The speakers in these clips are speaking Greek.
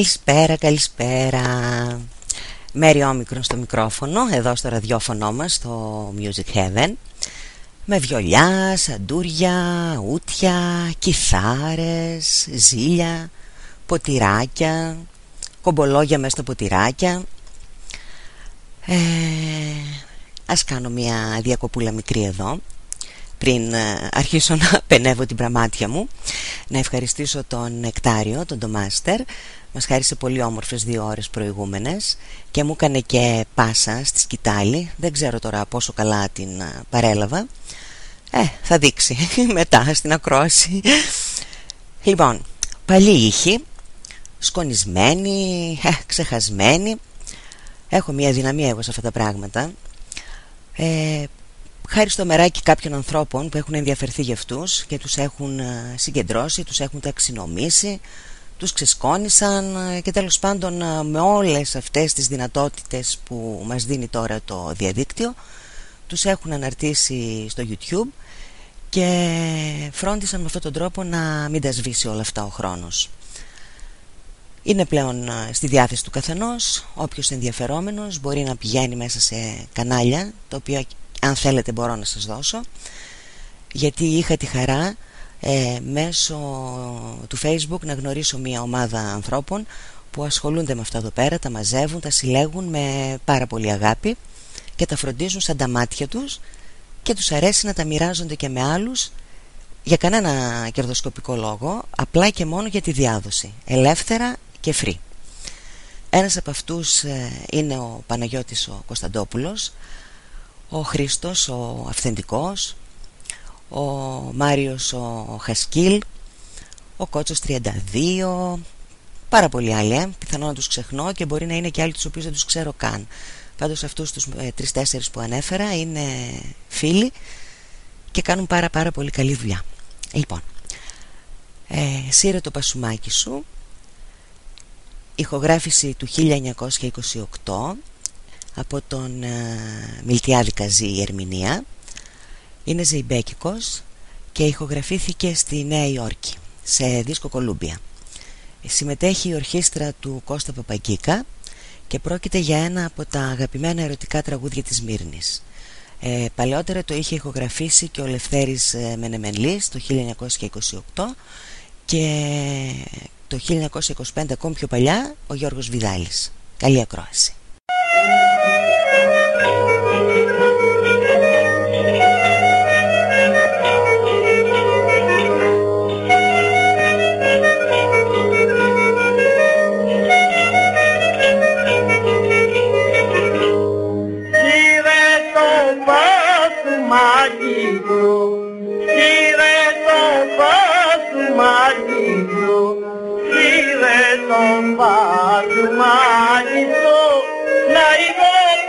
Καλησπέρα, καλησπέρα. Μέρι Όμικρον στο μικρόφωνο Εδώ στο ραδιόφωνο μας Στο Music Heaven. Με βιολιά, σαντούρια, ούτια Κιθάρες, ζήλια Ποτηράκια Κομπολόγια μέσα στα ποτηράκια. Ε, Ας κάνω μια διακοπούλα μικρή εδώ πριν ε, αρχίσω να πενεύω την πραμάτια μου. Να ευχαριστήσω τον Νεκτάριο, τον Ντομάστερ μας χάρισε πολύ όμορφες δύο ώρες προηγούμενες και μου έκανε και πάσα στη σκητάλη. Δεν ξέρω τώρα πόσο καλά την παρέλαβα. Ε, θα δείξει μετά στην ακρόαση. Λοιπόν, παλιή ήχη σκονισμένη, ε, ξεχασμένη έχω μια δυναμία εγώ σε αυτά τα πράγματα. Ε, χάρη στο μεράκι κάποιων ανθρώπων που έχουν ενδιαφερθεί για αυτούς και τους έχουν συγκεντρώσει, τους έχουν ταξινομήσει τους ξεσκόνησαν ε, και τέλος πάντων ε, με όλες αυτές τις δυνατότητες που μας δίνει τώρα το διαδίκτυο τους έχουν αναρτήσει στο YouTube και φρόντισαν με αυτόν τον τρόπο να μην τα σβήσει όλα αυτά ο χρόνος. Είναι πλέον ε, στη διάθεση του καθενός, όποιος ενδιαφερόμενος μπορεί να πηγαίνει μέσα σε κανάλια, το οποίο αν θέλετε μπορώ να σας δώσω, γιατί είχα τη χαρά ε, μέσω του facebook να γνωρίσω μια ομάδα ανθρώπων που ασχολούνται με αυτά εδώ πέρα, τα μαζεύουν, τα συλλέγουν με πάρα πολύ αγάπη και τα φροντίζουν σαν τα μάτια τους και τους αρέσει να τα μοιράζονται και με άλλους για κανένα κερδοσκοπικό λόγο, απλά και μόνο για τη διάδοση, ελεύθερα και free. Ένας από αυτούς ε, είναι ο Παναγιώτης ο Κωνσταντόπουλος, ο Χρήστος ο Αυθεντικός, ο Μάριος ο Χασκίλ, ο Κότσος 32, πάρα πολλοί άλλοι, ε. πιθανόν να τους ξεχνώ και μπορεί να είναι και άλλοι τους οποίους δεν τους ξέρω καν. Πάντως αυτούς τους ε, τρεις-τέσσερις που ανέφερα είναι φίλοι και κάνουν πάρα πάρα πολύ καλή δουλειά. Λοιπόν, ε, σύρε το πασουμάκι σου, ηχογράφηση του 1928 από τον ε, Μιλτιάδη Καζή η Ερμηνεία, είναι ζεϊμπέκικος και ηχογραφήθηκε στη Νέα Υόρκη σε δίσκο Κολούμπια. Συμμετέχει η ορχήστρα του Κώστα Παπαγκίκα και πρόκειται για ένα από τα αγαπημένα ερωτικά τραγούδια της Μύρνης. Ε, παλαιότερα το είχε ηχογραφήσει και ο Λευθέρης ε, Μενεμενλής το 1928 και το 1925 ακόμη πιο παλιά ο Γιώργος Βιδάλης. Καλή ακρόαση. marido, si retomba tu marido, la iba a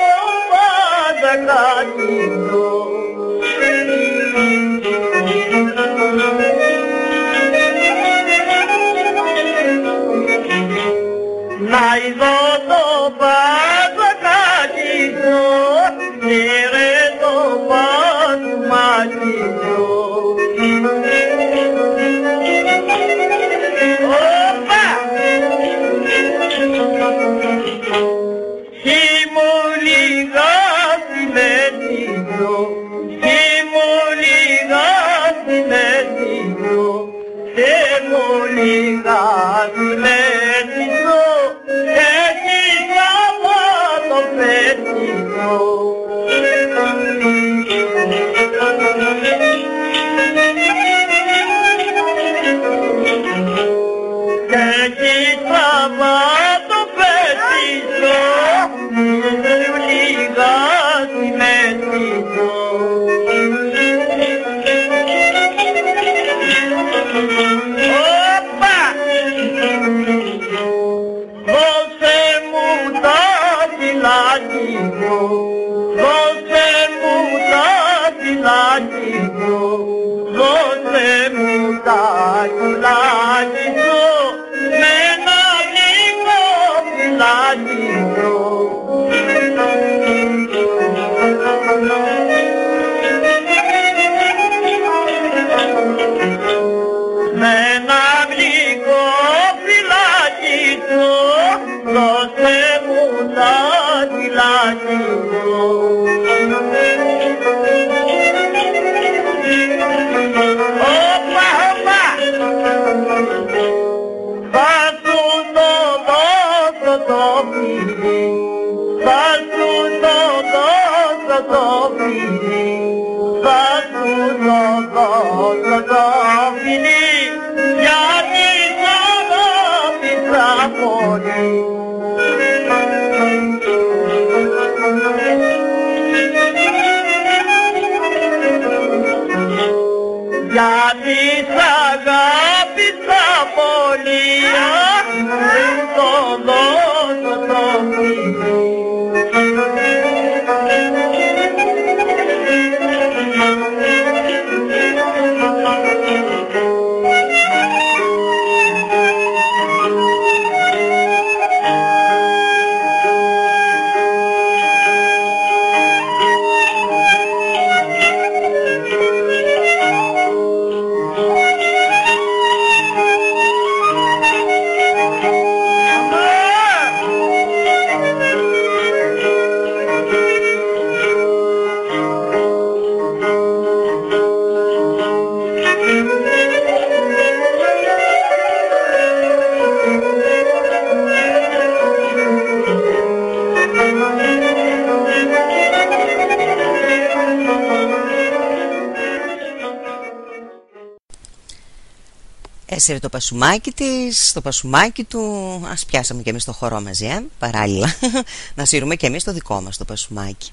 Έσυρε το πασουμάκι της, το πασουμάκι του. Ας πιάσαμε και εμείς το χορό μαζί, ε, παράλληλα. Να σύρουμε και εμείς το δικό μας το πασουμάκι.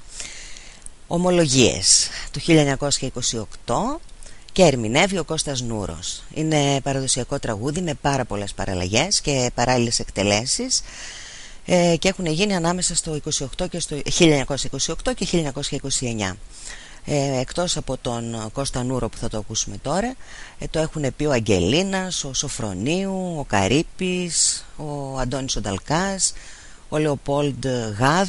Ομολογίες. Του 1928 και ερμηνεύει ο Κώστας Νούρος. Είναι παραδοσιακό τραγούδι με πάρα πολλές παραλλαγές και παράλληλες εκτελέσεις. Ε, και έχουν γίνει ανάμεσα στο 28 και στο 1928 και 1929 ε, εκτός από τον Κώστα Νούρο που θα το ακούσουμε τώρα ε, το έχουν πει ο Αγγελίνας, ο Σοφρονίου, ο Καρύπης, ο Αντώνης Ονταλκάς, ο Λεοπόλντ Γάδ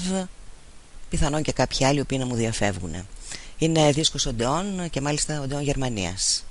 πιθανόν και κάποιοι άλλοι που να μου διαφεύγουν είναι δίσκος οντεών και μάλιστα οντεών Γερμανίας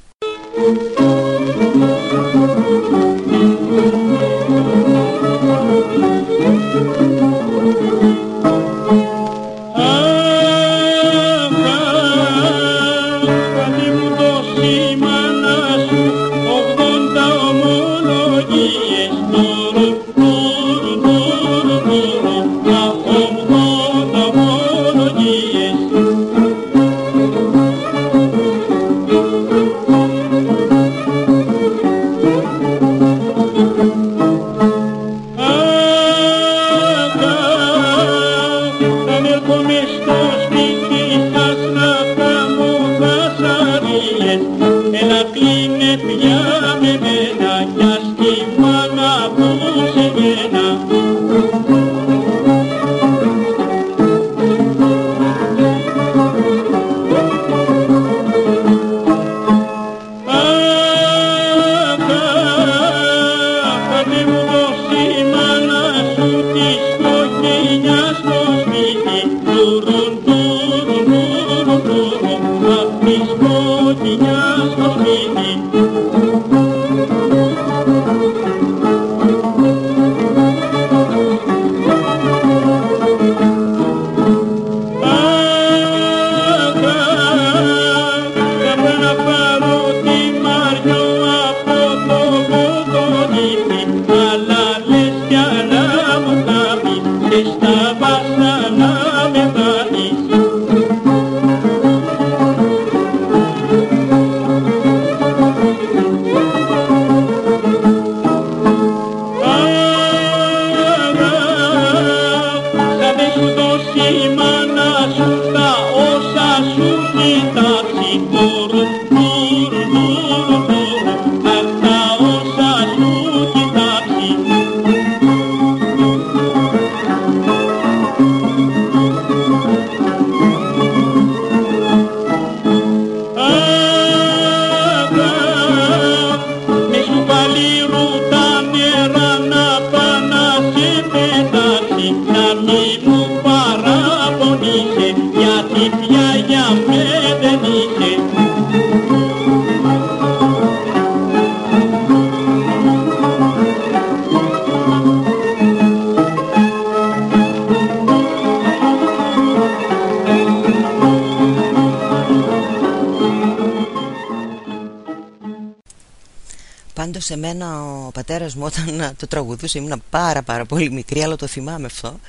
το τραγουδούσε, ήμουν πάρα πάρα πολύ μικρή αλλά το θυμάμαι αυτό.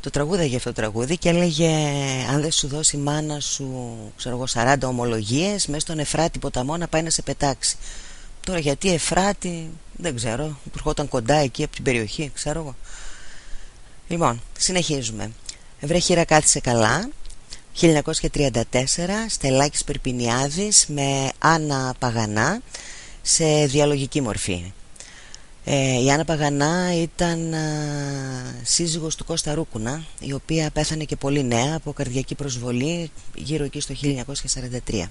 Το τραγούδαγε αυτό το τραγούδι και έλεγε αν δεν σου δώσει η μάνα σου ξέρω εγώ 40 ομολογίες μέσα στον Εφράτη ποταμό να πάει να σε πετάξει τώρα γιατί Εφράτη δεν ξέρω που ερχόταν κοντά εκεί από την περιοχή ξέρω εγώ. Λοιπόν συνεχίζουμε. Βρέχειρα κάθισε καλά 1934 Στελάκης Περπινιάδης με Άννα Παγανά σε διαλογική μορφή ε, η Άννα Παγανά ήταν α, σύζυγος του Κώστα Ρούκουνα η οποία πέθανε και πολύ νέα από καρδιακή προσβολή γύρω εκεί στο 1943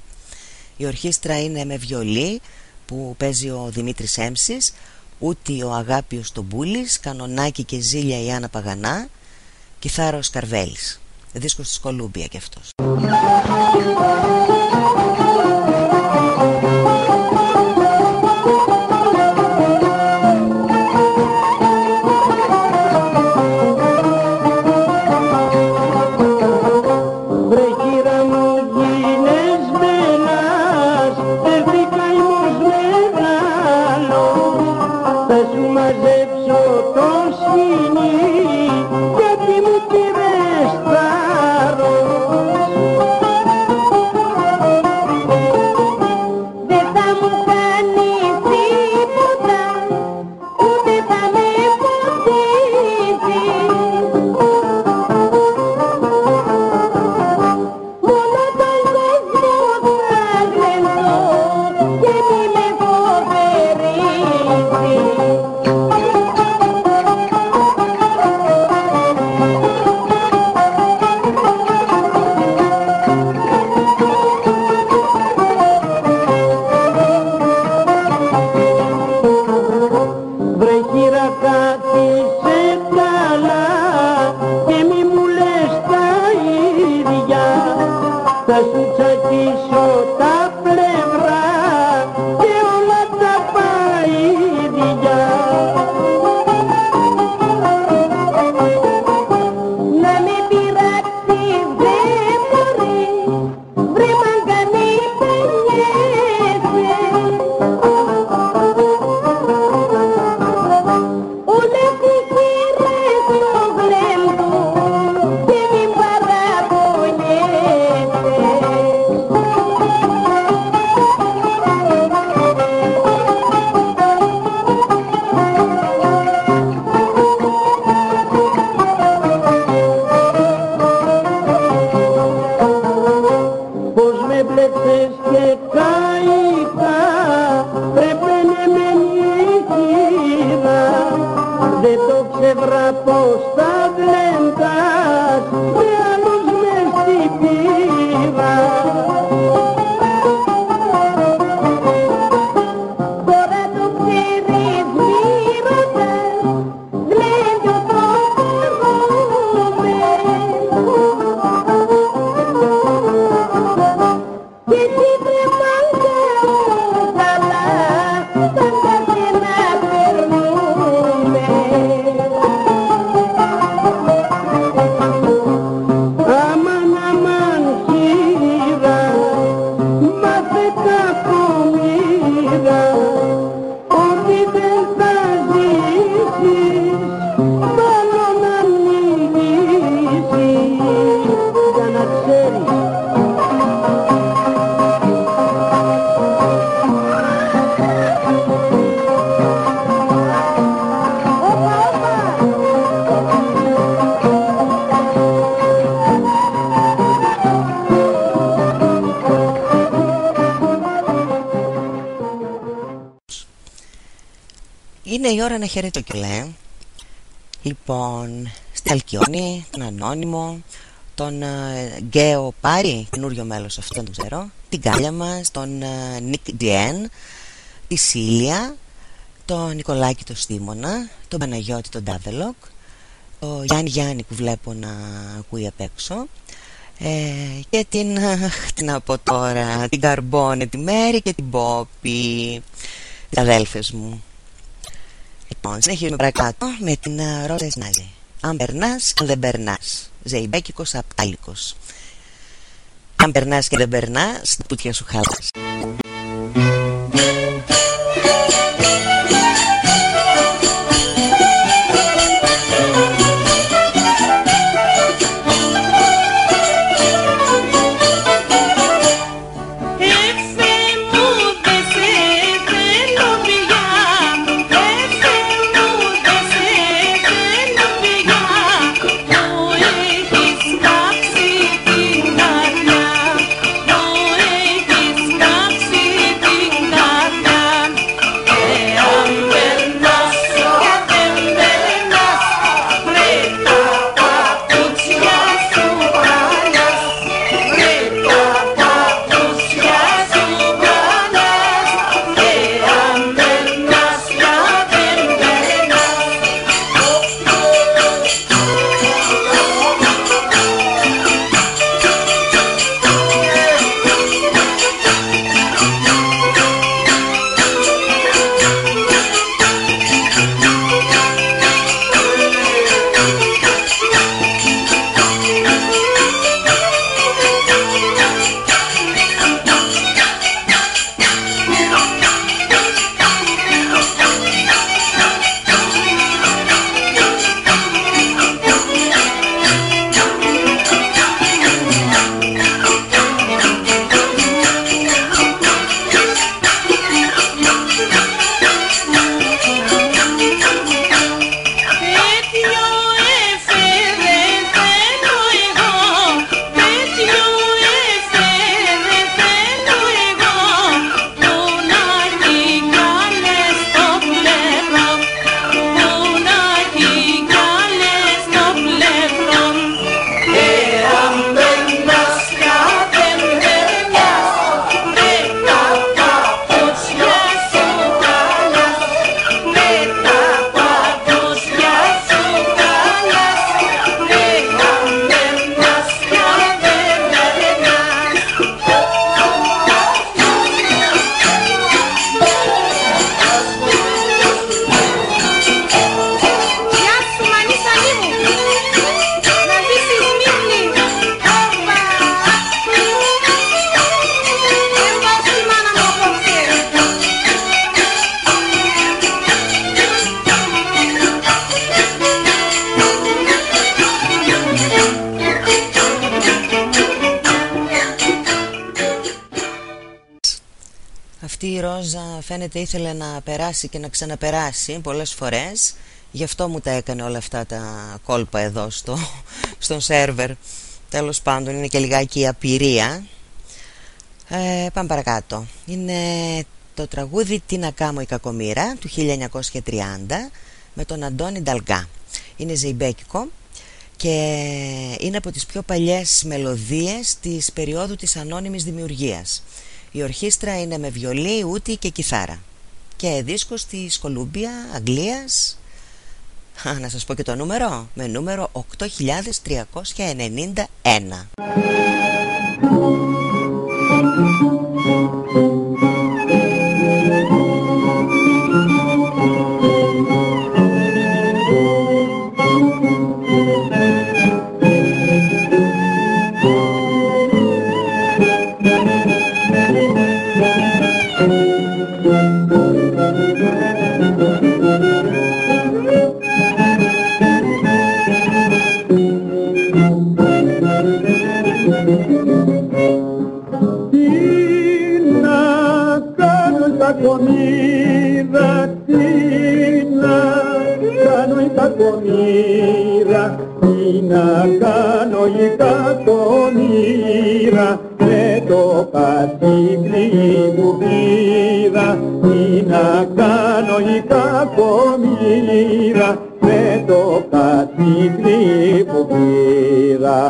η ορχήστρα είναι με βιολί που παίζει ο Δημήτρης Έμσης ούτι ο Αγάπιος τον Μπούλης κανονάκι και ζήλια η Άννα Παγανά κιθάρος Καρβέλης. Δίσκος της Κολούμπια κι αυτός να χαιρετώ και λέει Λοιπόν, στην Αλκιόνη, τον Ανώνυμο Τον uh, Γκέο Πάρη, καινούριο μέλος αυτό δεν το ξέρω Την Κάλια μας, τον Νίκ uh, Διέν Τη Σίλια Τον Νικολάκη το Στίμωνα Τον Παναγιώτη τον Ντάβελοκ Το Γιάννη Γιάννη που βλέπω να ακούει απ' έξω ε, και την, τι να πω τώρα, την Καρμπόνε, τη Μέρη και την Πόπη, τις αδέλφες μου. Λοιπόν, συνεχίζουμε παρακάτω με την uh, Ρόζα Σνάζη. Αν περνάς, αν δεν περνάς. Ζεϊμπέκικο απτάλικος. Αν περνάς και δεν περνάς, στα πουτια σου χάλας. ήθελε να περάσει και να ξαναπεράσει πολλές φορές Γι' αυτό μου τα έκανε όλα αυτά τα κόλπα εδώ στο, στον σερβερ Τέλος πάντων είναι και λιγάκι η απειρία Ε, πάμε παρακάτω. Είναι το τραγούδι «Τι να κάμω η κακομήρα» του 1930 με τον Αντώνη Νταλγκά. Είναι ζεϊμπέκικο και είναι από τις πιο παλιές μελωδίες της περίοδου της ανώνυμης δημιουργίας. Η ορχήστρα είναι με βιολί, ούτι και κιθάρα. Και δίσκος της Κολούμπια, Αγγλίας. Α, να σας πω και το νούμερο, με νούμερο 8391. Κάνω η κακομήρα τι να κάνω η κακομήρα με το κατσίκλι που πήρα τι να κάνω η κακομήρα με το κατσίκλι που πήρα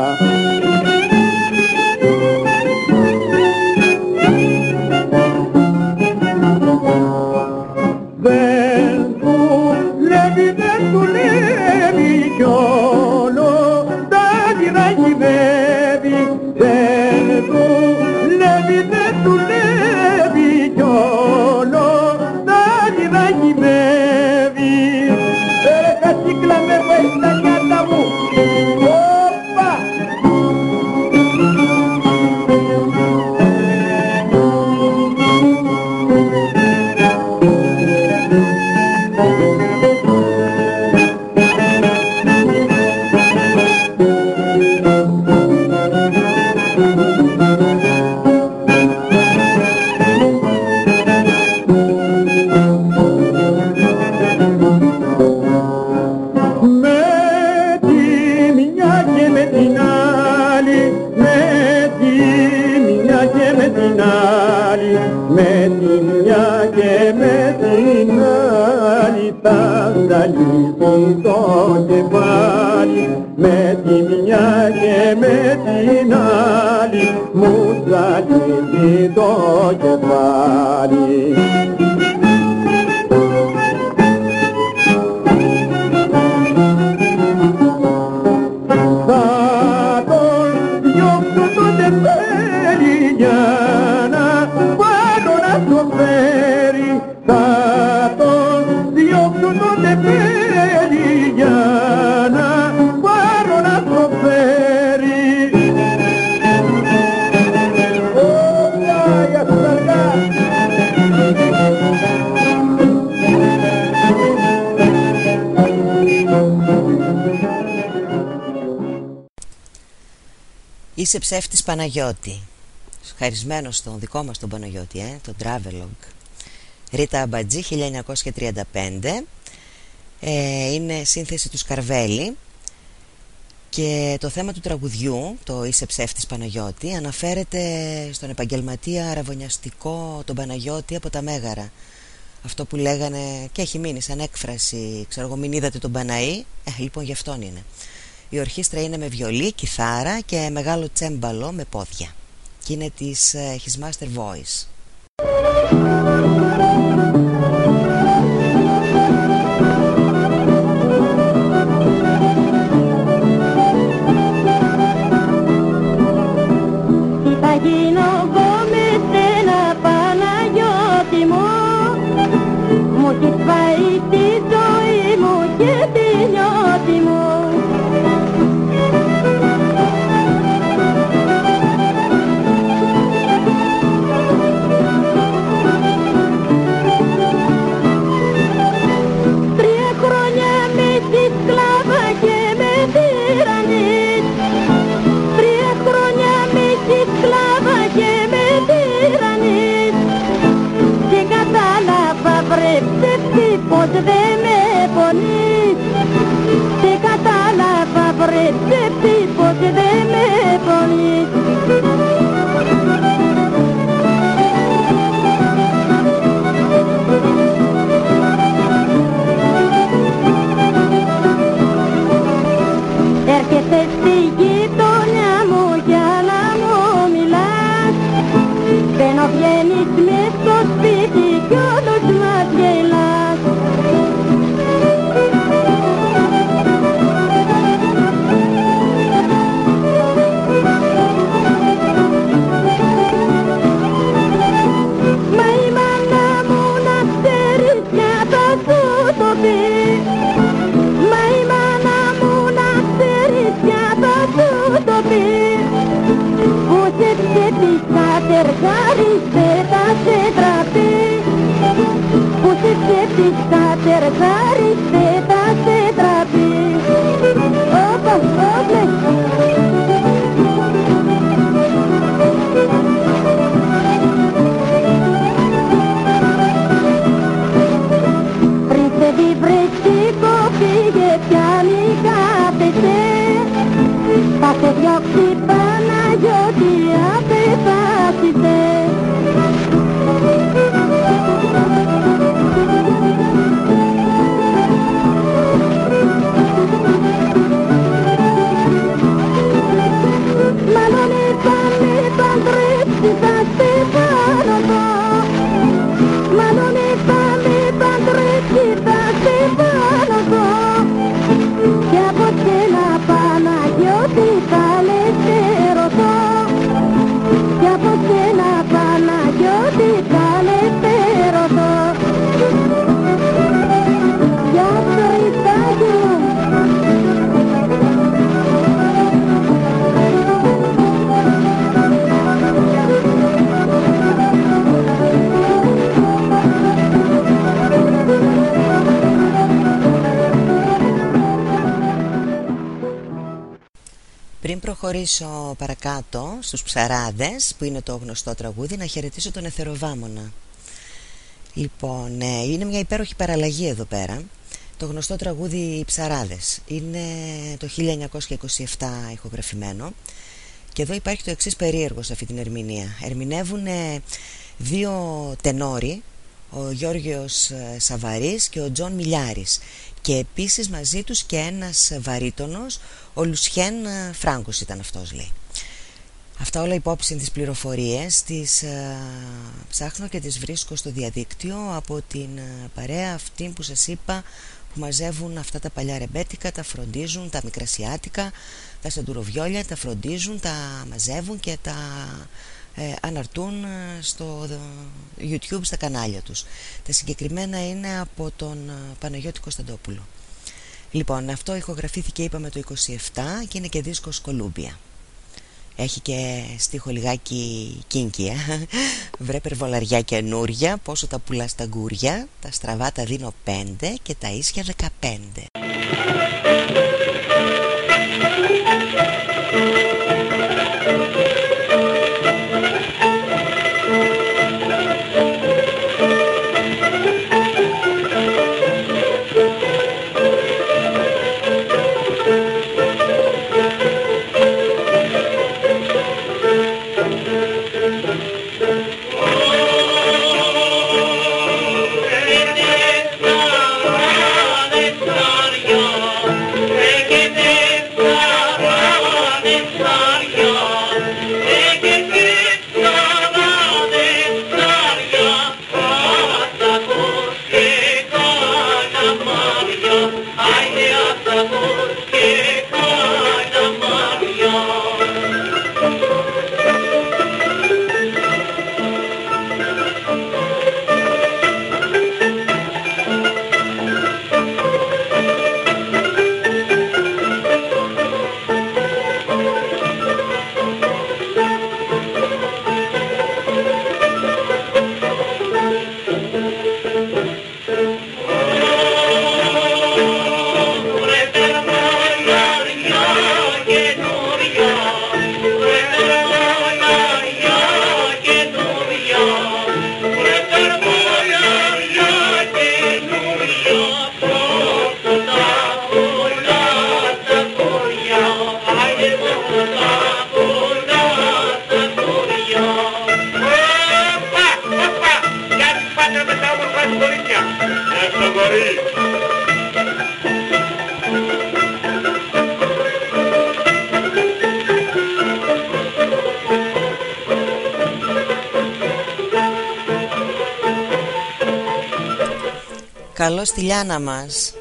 δει το κεφάλι. Είσαι ψεύτης Παναγιώτη. Χαρισμένος στον δικό μας τον Παναγιώτη ε, Τον Travelog. Ρίτα Αμπατζή 1935 ε, Είναι σύνθεση του Σκαρβέλη. Και το θέμα του τραγουδιού Το Είσαι ψεύτης Παναγιώτη Αναφέρεται στον επαγγελματία αραβωνιαστικό Τον Παναγιώτη από τα Μέγαρα. Αυτό που λέγανε και έχει μείνει σαν έκφραση ξέρω εγώ μην είδατε τον Παναή ε, λοιπόν γι' αυτόν είναι η ορχήστρα είναι με βιολί, κιθάρα και μεγάλο τσέμπαλο με πόδια. Και είναι της uh, His Master Voice. 拜拜 προχωρήσω παρακάτω στους ψαράδες που είναι το γνωστό τραγούδι να χαιρετήσω τον Εθεροβάμωνα. Λοιπόν, ε, είναι μια υπέροχη παραλλαγή εδώ πέρα. Το γνωστό τραγούδι «Οι ψαράδες» Είναι το 1927 ηχογραφημένο. Και εδώ υπάρχει το εξής περίεργο σε αυτή την ερμηνεία. Ερμηνεύουν δύο τενόροι ο Γιώργος ε, Σαβαρής και ο Τζον Μιλιάρης και επίσης μαζί τους και ένας βαρύτονος ο Λουσιέν ε, Φράγκος ήταν αυτός λέει. Αυτά όλα υπόψη τις πληροφορίες τις ε, ψάχνω και τις βρίσκω στο διαδίκτυο από την ε, παρέα αυτή που σας είπα που μαζεύουν αυτά τα παλιά ρεμπέτικα, τα φροντίζουν, τα μικρασιάτικα, τα σαντουροβιόλια, τα φροντίζουν, τα μαζεύουν και τα ε, αναρτούν στο YouTube στα κανάλια τους. Τα συγκεκριμένα είναι από τον Παναγιώτη Κωνσταντόπουλο. Λοιπόν, αυτό ηχογραφήθηκε είπαμε το 27 και είναι και δίσκος Κολούμπια. Έχει και στίχο λιγάκι κίνκια. Βρε περβολαριά καινούρια, πόσο τα πουλάς στα γκούρια. Τα στραβά τα δίνω 5 και τα ίσια 15. γωνιά. Μέσα. Καλό στη Λιάνα μας.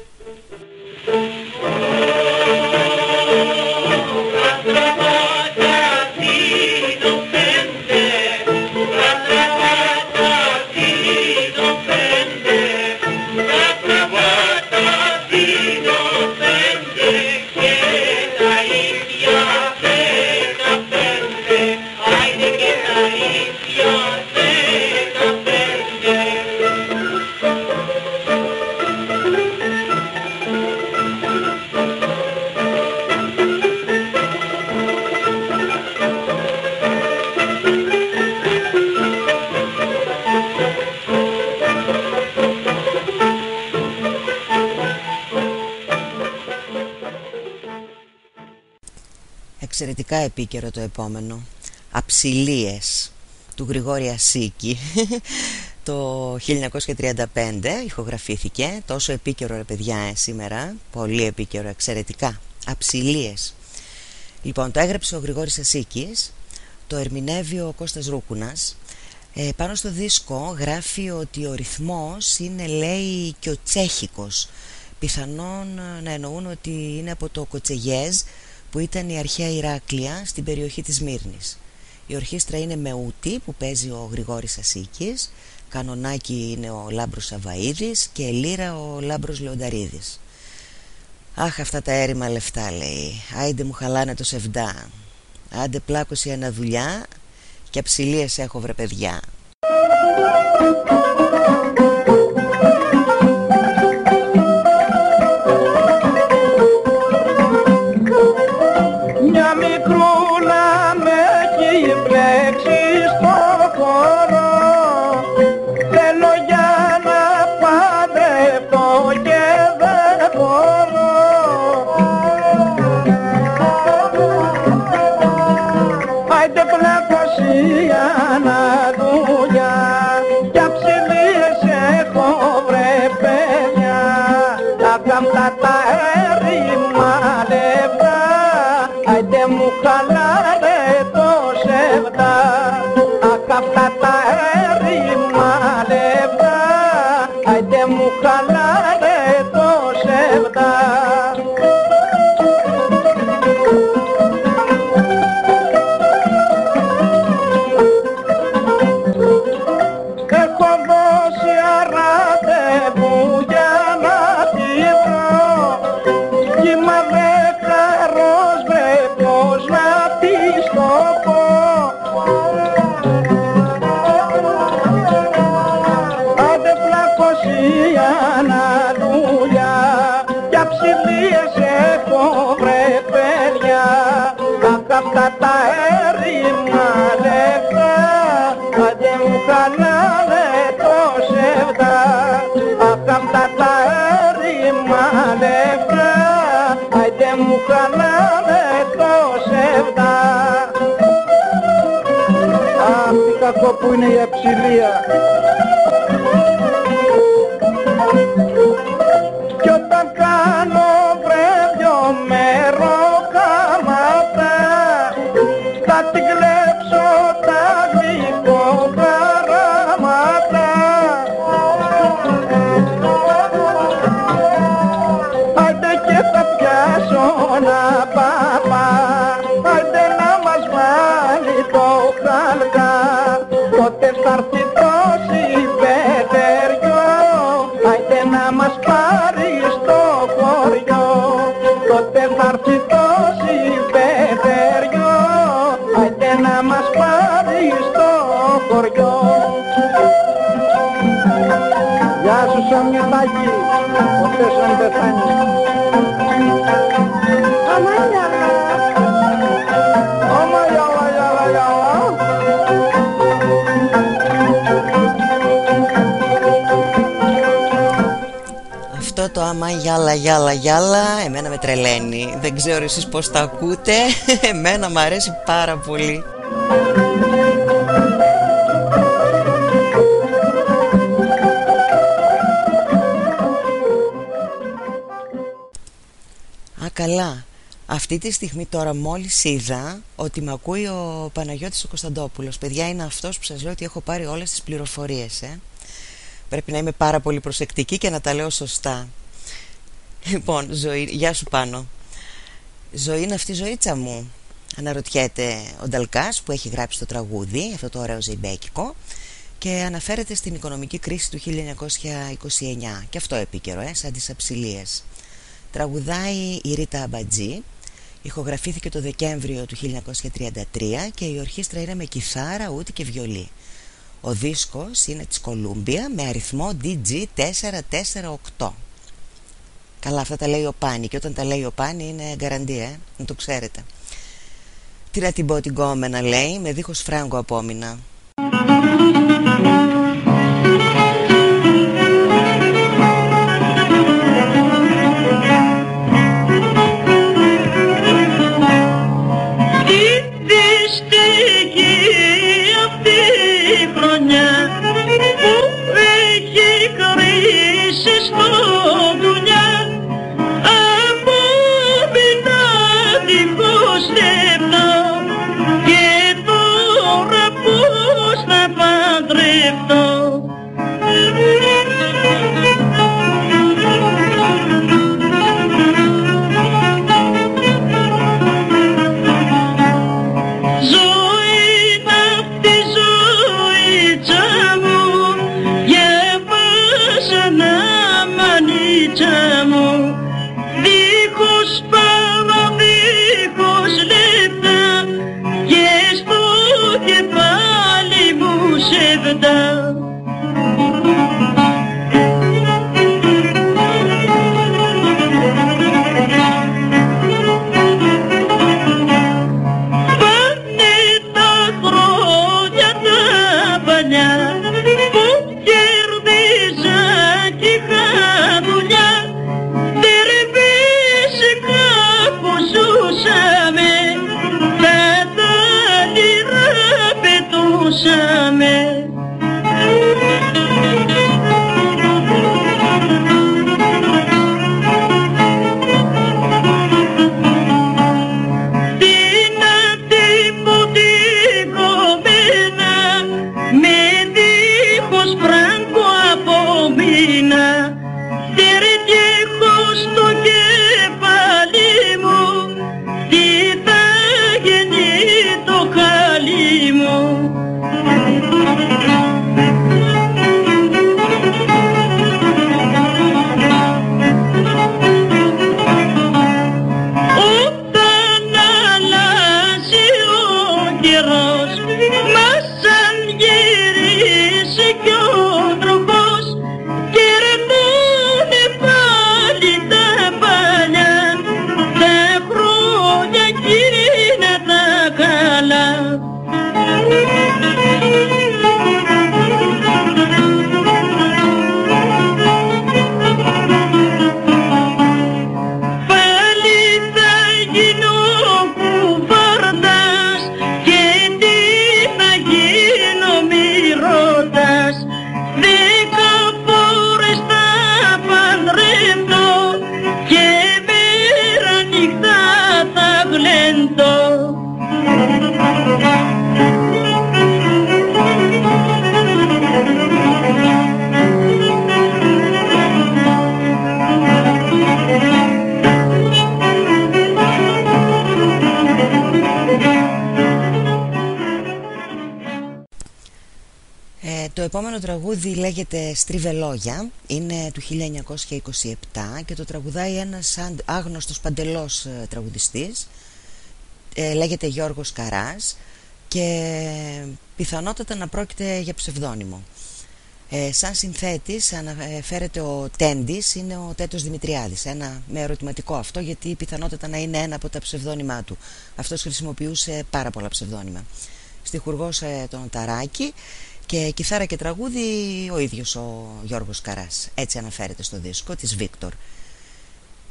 Επίκαιρο το επόμενο. Αψιλίες του Γρηγόρη Ασίκη. Το 1935 ηχογραφήθηκε. Τόσο επίκαιρο ρε παιδιά ε, σήμερα. Πολύ επίκαιρο εξαιρετικά. Αψιλίες λοιπόν το έγραψε ο Γρηγόρης Ασίκης. Το ερμηνεύει ο Κώστας Ρούκουνας. Ε, πάνω στο δίσκο γράφει ότι ο ρυθμός είναι λέει και ο τσέχικος. Πιθανόν να εννοούν ότι είναι από το κοτσεγέζ που ήταν η αρχαία Ηράκλεια στην περιοχή της Μύρνης. Η ορχήστρα είναι Μεούτη που παίζει ο Γρηγόρης Ασίκης, κανονάκι είναι ο Λάμπρος Σαβαΐδης και λύρα ο Λάμπρος Λεονταρίδης. Αχ αυτά τα έρημα λεφτά λέει, άιντε μου χαλάνε το σεβδά, άντε πλάκωση ένα δουλειά και αψιλίες έχω βρε παιδιά. Που είναι η αυτό το άμα γιάλα γιάλα γιάλα εμένα με τρελαίνει. Δεν ξέρω εσείς πως τα ακούτε. Εμένα μου αρέσει πάρα πολύ αυτή τη στιγμή τώρα μόλις είδα ότι με ακούει ο Παναγιώτης ο Κωνσταντόπουλος Παιδιά είναι αυτός που σας λέω ότι έχω πάρει όλες τις πληροφορίες ε. Πρέπει να είμαι πάρα πολύ προσεκτική και να τα λέω σωστά. Λοιπόν, ζωή, γεια σου πάνω. Ζωή είναι αυτή η ζωήτσα μου. Αναρωτιέται ο Νταλκάς που έχει γράψει το τραγούδι, αυτό το ωραίο ζεϊμπέκικο και αναφέρεται στην οικονομική κρίση του 1929 και αυτό επίκαιρο, ε, σαν τις αψιλίες. Τραγουδάει η Ρίτα Αμπατζή, ηχογραφήθηκε το Δεκέμβριο του 1933 και η ορχήστρα είναι με κιθάρα, ούτε και βιολί. Ο δίσκος είναι της Κολούμπια με αριθμό DG448. Καλά αυτά τα λέει ο Πάνη και όταν τα λέει ο Πάνη είναι γκαραντία, ε, να το ξέρετε. Τι να την πω την κόμενα λέει, με δίχως φράγκο απόμεινα. Λέγεται Στριβελόγια, είναι του 1927 και το τραγουδάει ένας άγνωστος παντελός ε, τραγουδιστής, ε, λέγεται Γιώργος Καράς και πιθανότατα να πρόκειται για ψευδόνυμο. Ε, σαν συνθέτης αναφέρεται ο Τέντης, είναι ο Τέτος Δημητριάδης, ένα με ερωτηματικό αυτό γιατί πιθανότατα να είναι ένα από τα ψευδόνυμά του. Αυτός χρησιμοποιούσε πάρα πολλά ψευδόνυμα. Στιχουργός ε, τον Ταράκη και κιθάρα και τραγούδι ο ίδιος ο Γιώργος Καράς. Έτσι αναφέρεται στο δίσκο της Βίκτορ.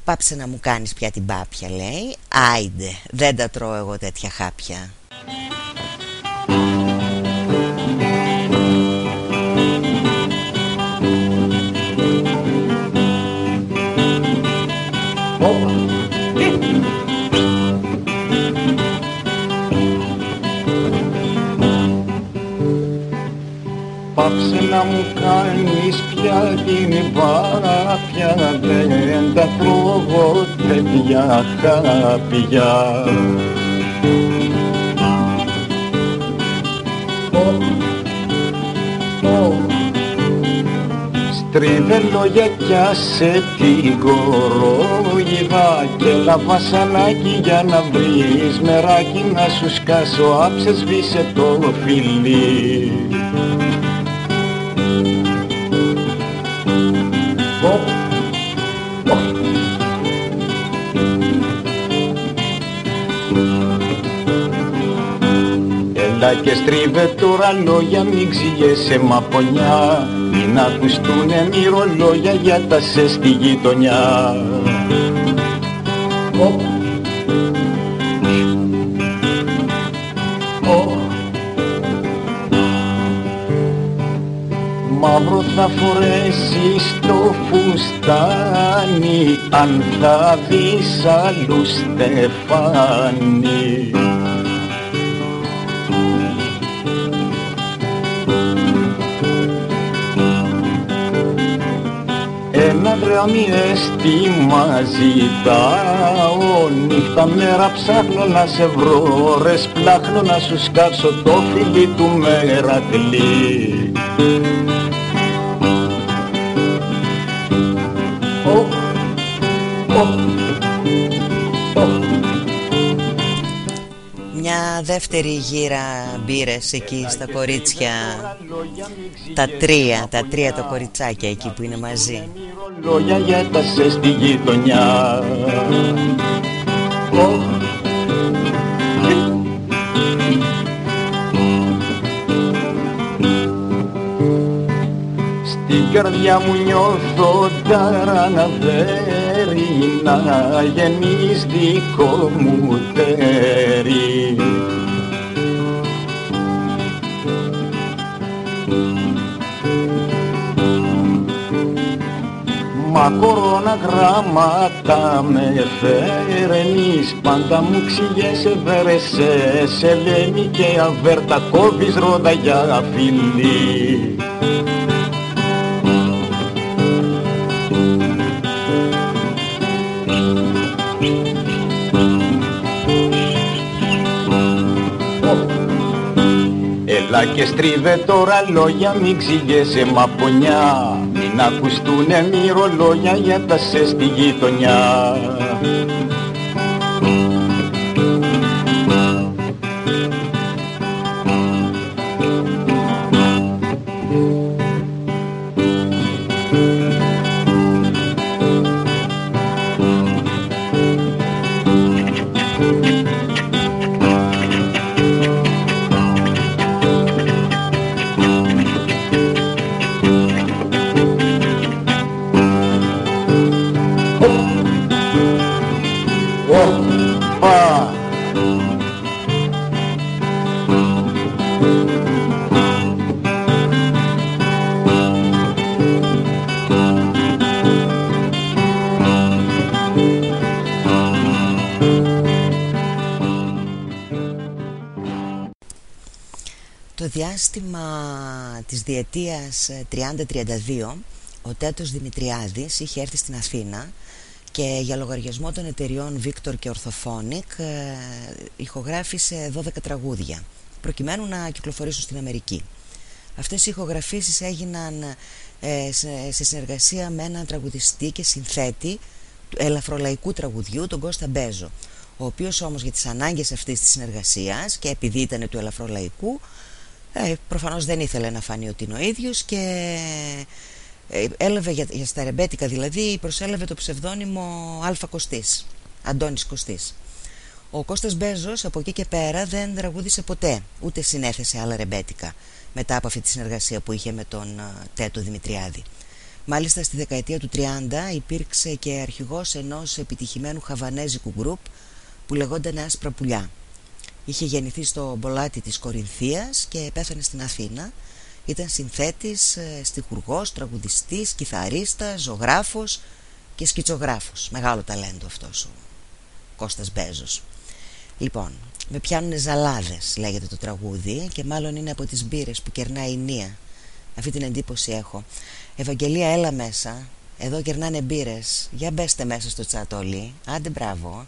Πάψε να μου κάνεις πια την πάπια λέει. Άιντε δεν τα τρώω εγώ τέτοια χάπια πια την βάθια δεν τα τρώγω τέτοια χάπια Στρίβε λόγια κι άσε την κορόιδα και λαβασανάκι για να βρεις μεράκι να σου σκάσω. Άψες σβήσε το φιλί Έλα και στρίβε τώρα λόγια μην ξηγέσαι μαπονιά Μην ακουστούνε μυρολόγια για τα σες στη γειτονιά Μαύρο θα φορέσεις το φουστάνι αν θα δεις άλλου στεφάνι. Ένα γραμμή αίσθημα ζητάω Νύχτα μέρα ψάχνω να σε βρω Ρες σπλάχνω να σου σκάψω το φιλί του Μερακλή δεύτερη γύρα μπύρες εκεί στα κορίτσια. Τα τρία, τα τρία τα κοριτσάκια εκεί που είναι μαζί. Λόγια για τα σε στη γειτονιά. Στην καρδιά μου νιώθω ταραναδέρι να γεννείς δικό μου τέρι Μα κορώνα γράμματα με φέρνεις. Πάντα μου ξηγέσαι βέρεσαι Σε λέμει και αβέρτα κόβεις ρόδα για φιλί Έλα και στρίβε τώρα λόγια μην ξηγέσαι μαπονιά Μην ακουστούνε μυρολόγια για τα σες στη γειτονιά της διετίας 30-32 ο Τέτος Δημητριάδης είχε έρθει στην Αθήνα και για λογαριασμό των εταιριών Victor και Orthophonic ε, ηχογράφησε 12 τραγούδια προκειμένου να κυκλοφορήσουν στην Αμερική. Αυτές οι ηχογραφήσεις έγιναν ε, σε, σε συνεργασία με έναν τραγουδιστή και συνθέτη του ελαφρολαϊκού τραγουδιού, τον Κώστα Μπέζο ο οποίος όμως για τις ανάγκες αυτής της συνεργασίας και επειδή ήταν του ελαφρολαϊκού ε, προφανώς δεν ήθελε να φανεί ότι είναι ο ίδιος και ε, έλαβε για, για στα ρεμπέτικα δηλαδή προσέλαβε το ψευδόνυμο Αλφα Κωστής, Αντώνης Κωστής. Ο Κώστας Μπέζος από εκεί και πέρα δεν τραγούδισε ποτέ, ούτε συνέθεσε άλλα ρεμπέτικα μετά από αυτή τη συνεργασία που είχε με τον ε, Τέτο Δημητριάδη. Μάλιστα στη δεκαετία του 30 υπήρξε και αρχηγός ενός επιτυχημένου χαβανέζικου γκρουπ που λεγόταν Άσπρα Πουλιά. Είχε γεννηθεί στο Μπολάτι της Κορινθίας και πέθανε στην Αθήνα. Ήταν συνθέτης, ε, στιχουργός, τραγουδιστής, κιθαρίστας, ζωγράφος και σκητσογράφος. Μεγάλο ταλέντο αυτός ο Κώστας Μπέζος. Λοιπόν, με πιάνουνε ζαλάδες λέγεται το τραγούδι και μάλλον είναι από τις μπύρες που κερνάει η Νία. Αυτή την εντύπωση έχω. Ευαγγελία έλα μέσα. Εδώ κερνάνε μπύρες. Για μπέστε μέσα στο τσατόλι Άντε μπράβο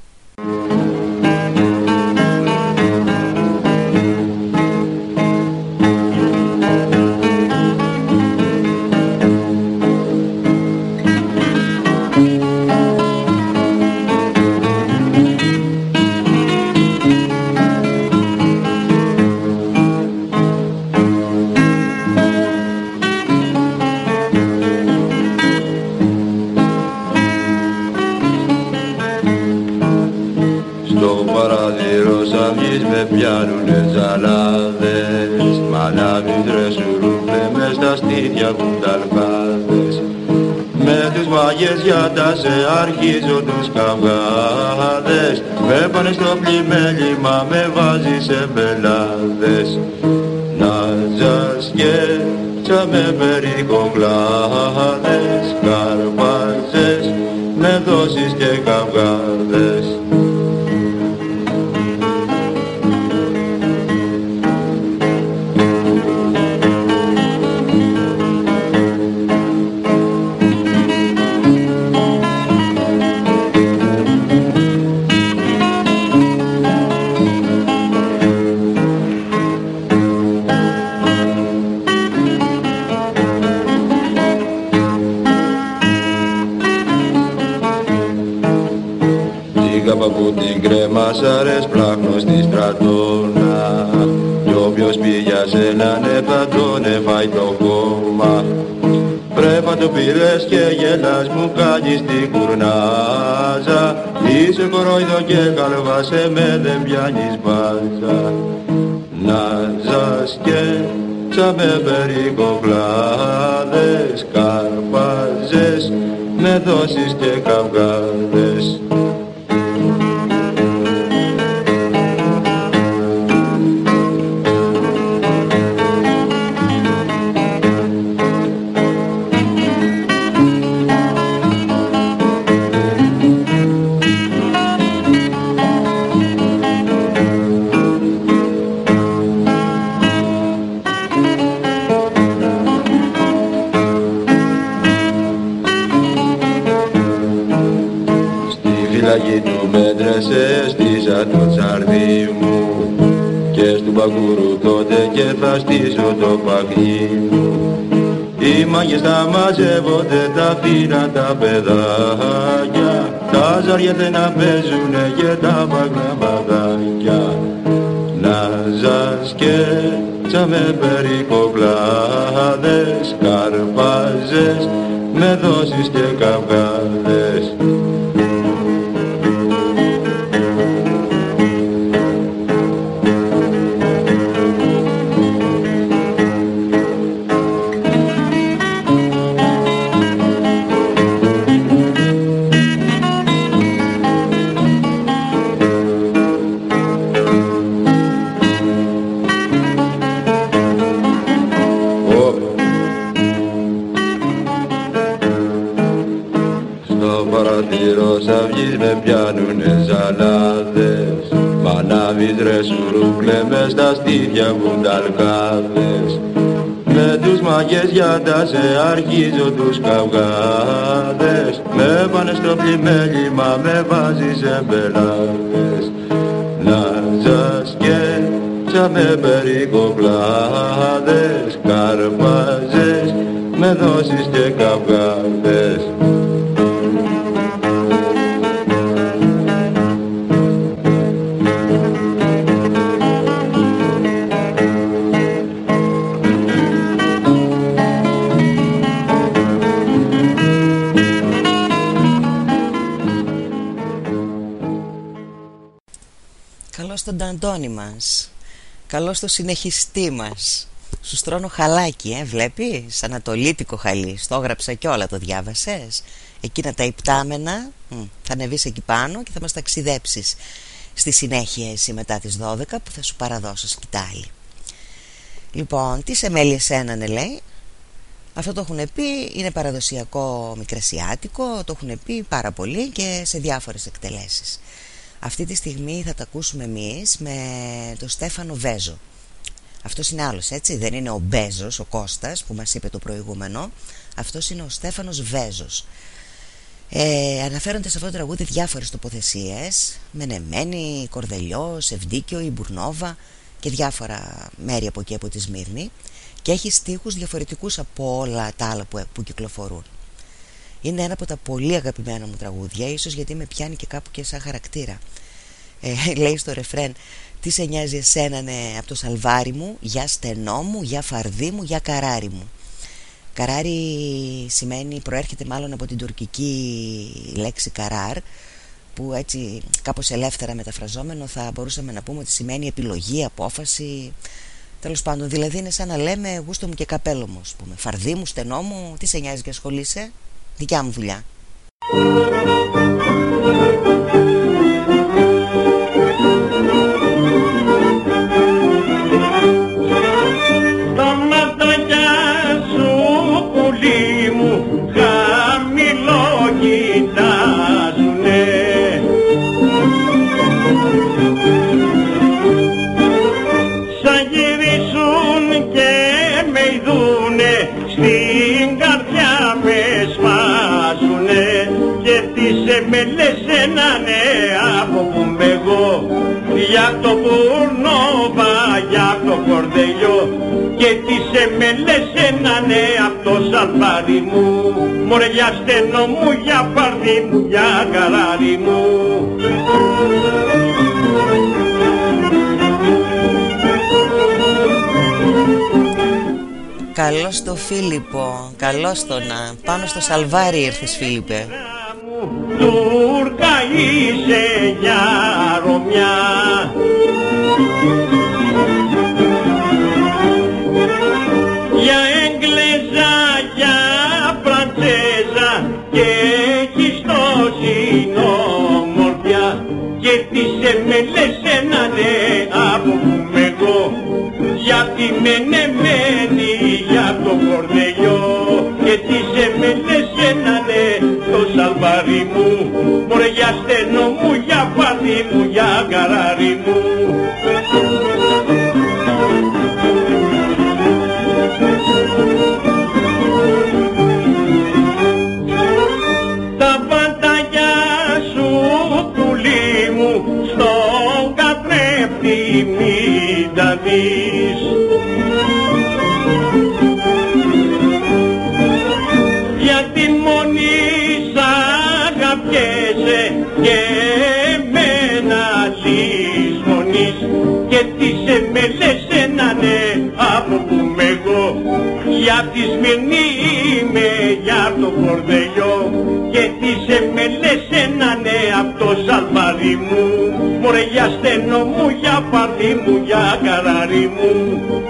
οι μάγες τα μαζεύονται τα φύνα τα παιδάκια. Τα ζαριέται να παίζουνε Καλό στο συνεχιστή μας. Σου στρώνω χαλάκι, ε, βλέπεις; Ανατολίτικο χαλί. Στο έγραψα και όλα, το διάβασες; Εκείνα τα υπτάμενα Θα ανεβείς εκεί πάνω και θα μας ταξιδέψεις Στη συνέχεια εσύ μετά τις 12 Που θα σου παραδώσω σκητάλη Λοιπόν, τι σε μέλει εσένανε λέει; Αυτό το έχουν πει, είναι παραδοσιακό μικρασιάτικο, το έχουν πει πάρα πολύ και σε διάφορες εκτελέσεις. Αυτή τη στιγμή θα τα ακούσουμε εμείς με τον Στέφανο Βέζο. Αυτός είναι άλλος έτσι; Δεν είναι ο Μπέζος ο Κώστας που μας είπε το προηγούμενο. Αυτός είναι ο Στέφανος Βέζος. Ε, αναφέρονται σε αυτό το τραγούδι διάφορες τοποθεσίες. Μενεμένη, Κορδελιός, Ευδίκιο, η Μπουρνόβα και διάφορα μέρη από εκεί από τη Σμύρνη. Και έχει στίχους διαφορετικούς από όλα τα άλλα που, που κυκλοφορούν είναι ένα από τα πολύ αγαπημένα μου τραγούδια ίσως γιατί με πιάνει και κάπου και σαν χαρακτήρα. Ε, λέει στο ρεφρέν τι σε νοιάζει εσένα ναι, από το σαλβάρι μου για στενό μου, για φαρδί μου, για καράρι μου Καράρι σημαίνει, προέρχεται μάλλον από την τουρκική λέξη καράρ που έτσι κάπως ελεύθερα μεταφραζόμενο θα μπορούσαμε να πούμε ότι σημαίνει επιλογή, απόφαση. Τέλος πάντων δηλαδή είναι σαν να λέμε γούστο μου και καπέλο μου πούμε. φαρδί μου, στενό μου, τι σε νοιάζει και ασχολείσαι δικιά μου δουλειά σαλπάρι μου. Μωρέ για στενό μου, για παρδί μου, για καράρι μου. Καλώς το Φίλιππο, καλώς το να. Πάνω στο σαλβάρι ήρθες Φίλιππε. Τούρκα είσαι για Ρωμιά τις εμελές ένανε από που εγώ γιατί με νεμένη για το κορδελιό για τη Σμυρνή είμαι για το κορδελιό. Και τις εμελές ένανε απ' το σαλβάρι μου. Μωρέ για στενό μου, για παρδί μου, για καράρι μου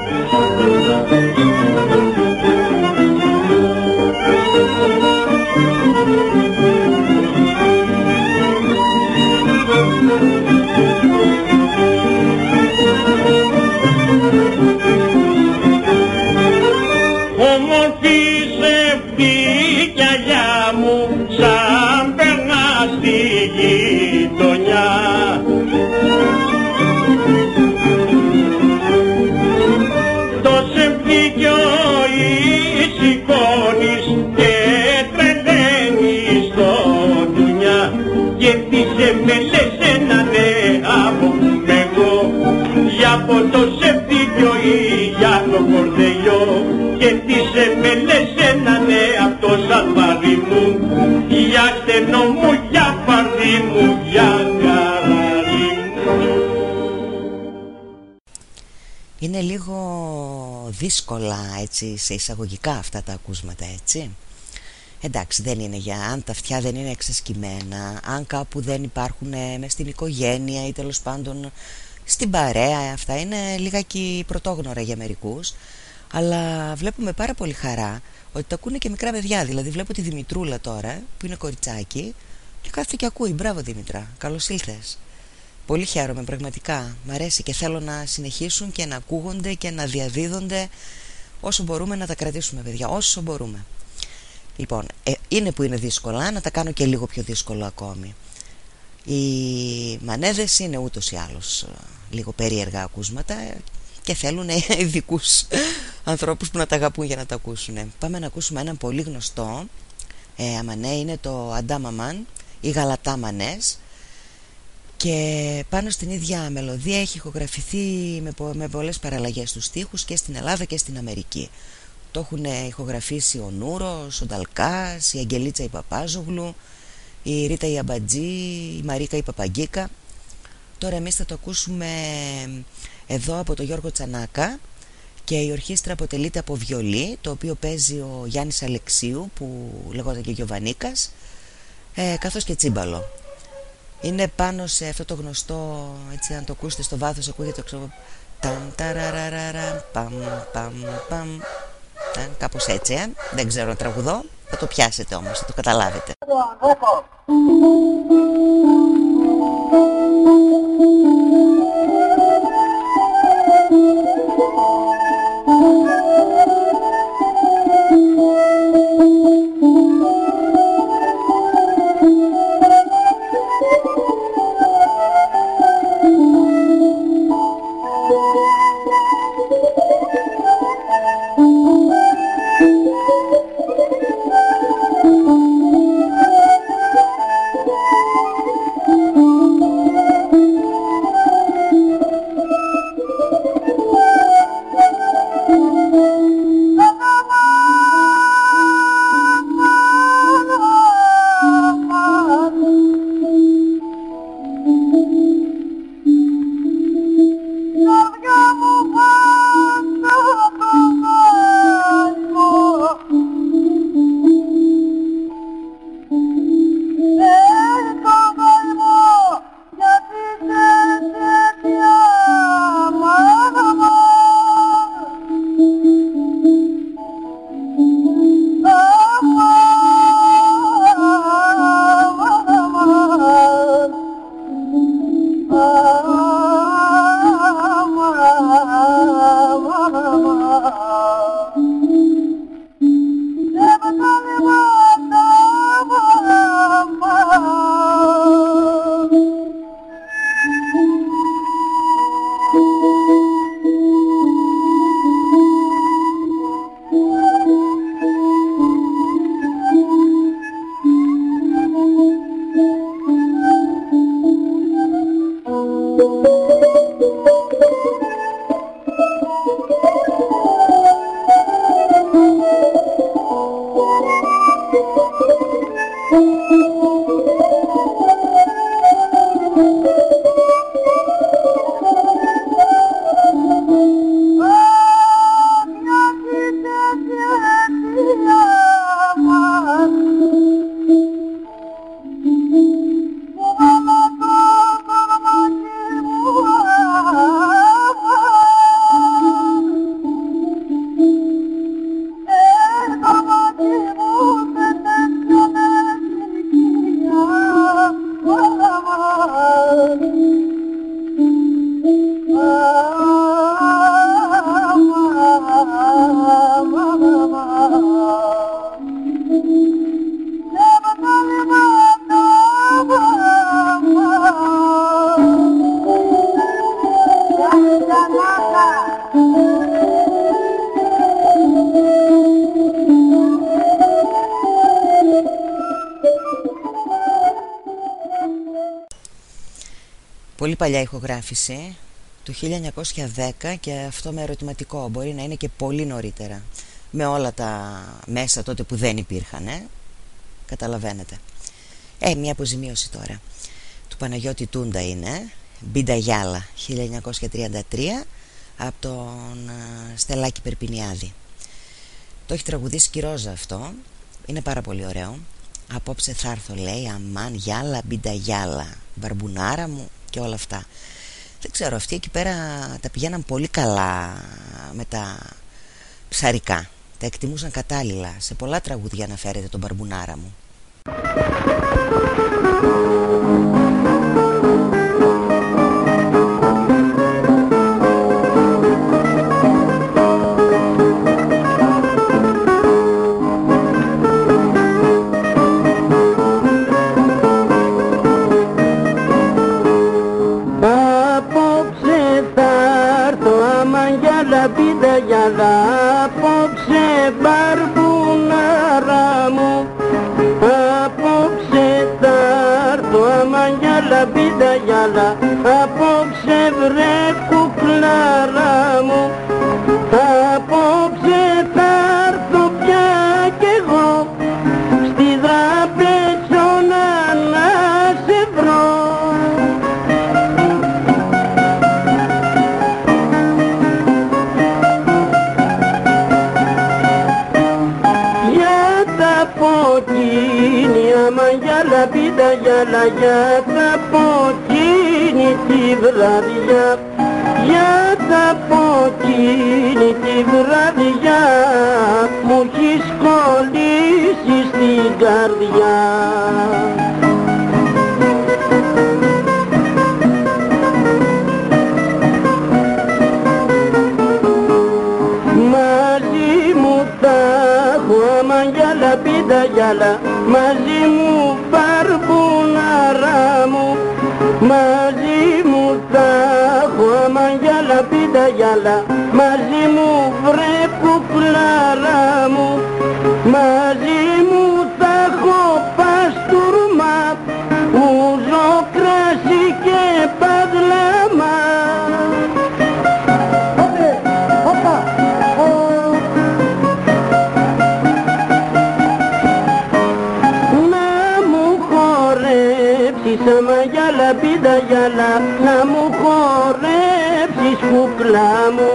κορδελιό και τις εμελές ένανε από το σαλβάρι μου. Για στενό μου, για παρδί μου, για καράρι μου. Είναι λίγο δύσκολα έτσι σε εισαγωγικά αυτά τα ακούσματα έτσι. Εντάξει δεν είναι για αν τα αυτιά δεν είναι εξασκημένα Αν κάπου δεν υπάρχουν μες στην οικογένεια ή τέλος πάντων στην παρέα Αυτά είναι λιγάκι πρωτόγνωρα για μερικούς Αλλά βλέπουμε πάρα πολύ χαρά ότι τα ακούνε και μικρά παιδιά Δηλαδή βλέπω τη Δημητρούλα τώρα που είναι κοριτσάκι Και κάθεται και ακούει Μπράβο Δήμητρα, καλώς ήλθες Πολύ χαίρομαι πραγματικά. Μ' αρέσει και θέλω να συνεχίσουν και να ακούγονται και να διαδίδονται όσο μπορούμε να τα κρατήσουμε, παιδιά. Όσο μπορούμε. Λοιπόν, ε, είναι που είναι δύσκολα, να τα κάνω και λίγο πιο δύσκολο ακόμη. Οι μανέδες είναι ούτως ή άλλως ε, λίγο περίεργα ακούσματα και θέλουν ειδικούς ανθρώπους που να τα αγαπούν για να τα ακούσουν. Πάμε να ακούσουμε έναν πολύ γνωστό ε, αμανέ, είναι το Αντάμαμαν ή Γαλατάμανες και πάνω στην ίδια μελωδία έχει ηχογραφηθεί με, με πολλές παραλλαγές στους στίχους και στην Ελλάδα και στην Αμερική. Το έχουν ηχογραφήσει ο Νούρος, ο Νταλκάς, η Αγγελίτσα η Παπάζογλου, η Ρίτα η Αμπατζή, η Μαρίκα η Παπαγκίκα. Τώρα εμείς θα το ακούσουμε εδώ από τον Γιώργο Τσανάκα και η ορχήστρα αποτελείται από βιολί, το οποίο παίζει ο Γιάννης Αλεξίου που λεγόταν και Γιωβανίκας, ε, καθώς και τσίμπαλο. Είναι πάνω σε αυτό το γνωστό, έτσι αν το ακούσετε στο βάθος ακούγεται το ξέρω, ταμ ταραραραρα, παμ παμ παμ, ε, κάπως έτσι, ε. δεν ξέρω να τραγουδώ, θα το πιάσετε όμως, θα το καταλάβετε. Thank you. Παλιά ηχογράφηση του 1910 και αυτό με ερωτηματικό. Μπορεί να είναι και πολύ νωρίτερα με όλα τα μέσα τότε που δεν υπήρχαν ε; καταλαβαίνετε. Ε, μια αποζημίωση τώρα. Του Παναγιώτη Τούντα είναι Μπίντα Γιάλα 1933 από τον ε, Στελάκη Περπινιάδη. Το έχει τραγουδήσει και Ρόζα αυτό. Είναι πάρα πολύ ωραίο. Απόψε θα έρθω λέει Αμάν Γιάλα Μπίντα Γιάλα Μπαρμπουνάρα μου και όλα αυτά. Δεν ξέρω αυτοί εκεί πέρα τα πηγαίναν πολύ καλά με τα ψαρικά. Τα εκτιμούσαν κατάλληλα. Σε πολλά τραγούδια αναφέρεται τον Μπαρμπουνάρα μου Για τα ποκίνη τη βραδιά. Για τα ποκίνη τη βραδιά. Μου έχεις κολλήσει στην καρδιά. Μαζί μου τα έχω άμα γυάλα πίτα γυάλα κουκλάρα μου Μαζί μου θα έχω παστούρμα Ούζο κράσι και παγλάμα. Να μου χορέψεις άμα γυάλα πίτα γυάλα Να μου χορέψεις κουκλά μου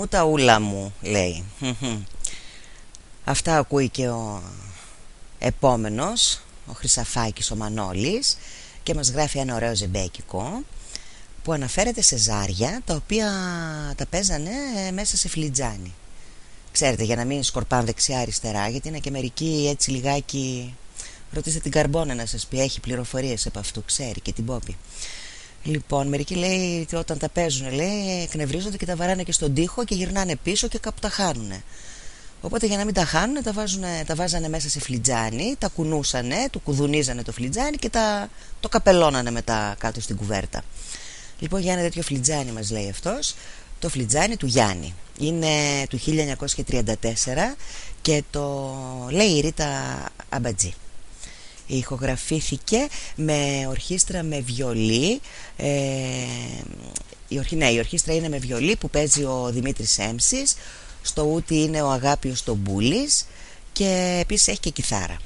μου τα ούλα μου λέει. Αυτά ακούει και ο επόμενος Ο Χρυσαφάκης ο Μανώλης Και μας γράφει ένα ωραίο ζεμπέκικο Που αναφέρεται σε ζάρια Τα οποία τα παίζανε ε, μέσα σε φλιτζάνι Ξέρετε για να μην σκορπάν δεξιά αριστερά Γιατί είναι και μερικοί έτσι λιγάκι Ρωτήστε την Καρμπόνα να σας πει Έχει πληροφορίες από αυτού ξέρει και την Πόπη Λοιπόν, μερικοί λέει ότι όταν τα παίζουν, λέει, εκνευρίζονται και τα βαράνε και στον τοίχο και γυρνάνε πίσω και κάπου τα χάνουνε. Οπότε για να μην τα χάνουν, τα, βάζουνε, τα βάζανε μέσα σε φλιτζάνι, τα κουνούσανε, του κουδουνίζανε το φλιτζάνι και τα, το καπελώνανε μετά κάτω στην κουβέρτα. Λοιπόν, για ένα τέτοιο φλιτζάνι μας λέει αυτός, το φλιτζάνι του Γιάννη. Είναι του 1934 και το λέει η Ρίτα Αμπατζή. Ηχογραφήθηκε με ορχήστρα με βιολί ε, η, ορχή, ναι, η ορχήστρα είναι με βιολί που παίζει ο Δημήτρης Έμσης Στο ούτι είναι ο Αγάπιος Μπούλης Και επίσης έχει και κιθάρα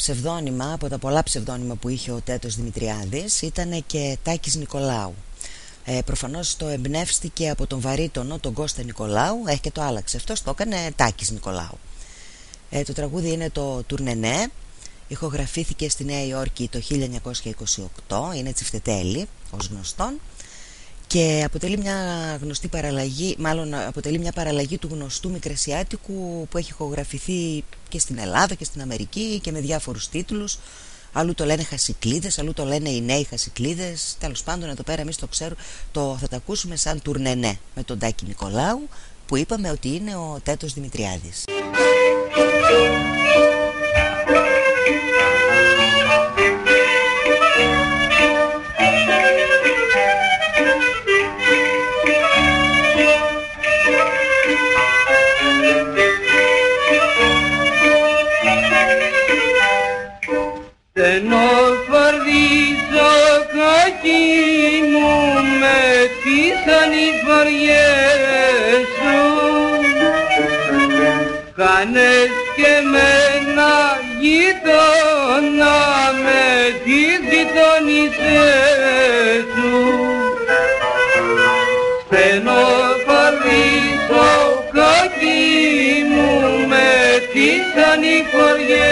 ψευδόνυμα, από τα πολλά ψευδόνυμα που είχε ο Τέτος Δημητριάδης ήταν και Τάκης Νικολάου. Ε, προφανώς το εμπνεύστηκε από τον βαρύτονο, τον Κώστα Νικολάου, έχει και το άλλαξε. Αυτό το έκανε Τάκης Νικολάου. Ε, το τραγούδι είναι το Τουρνενέ, ηχογραφήθηκε στη Νέα Υόρκη το 1928, είναι τσιφτετέλη ως γνωστόν και αποτελεί μια γνωστή παραλλαγή, μάλλον αποτελεί μια παραλλαγή του γνωστού Μικρασιάτικου που έχει ηχογραφηθεί και στην Ελλάδα και στην Αμερική και με διάφορους τίτλους. Αλλού το λένε Χασικλίδες, αλλού το λένε οι νέοι Χασικλίδες. Τέλος πάντων εδώ πέρα εμείς το ξέρουμε το θα το ακούσουμε σαν τουρνενέ με τον Τάκη Νικολάου που είπαμε ότι είναι ο Τέτος Δημητριάδης τις ανηφοριές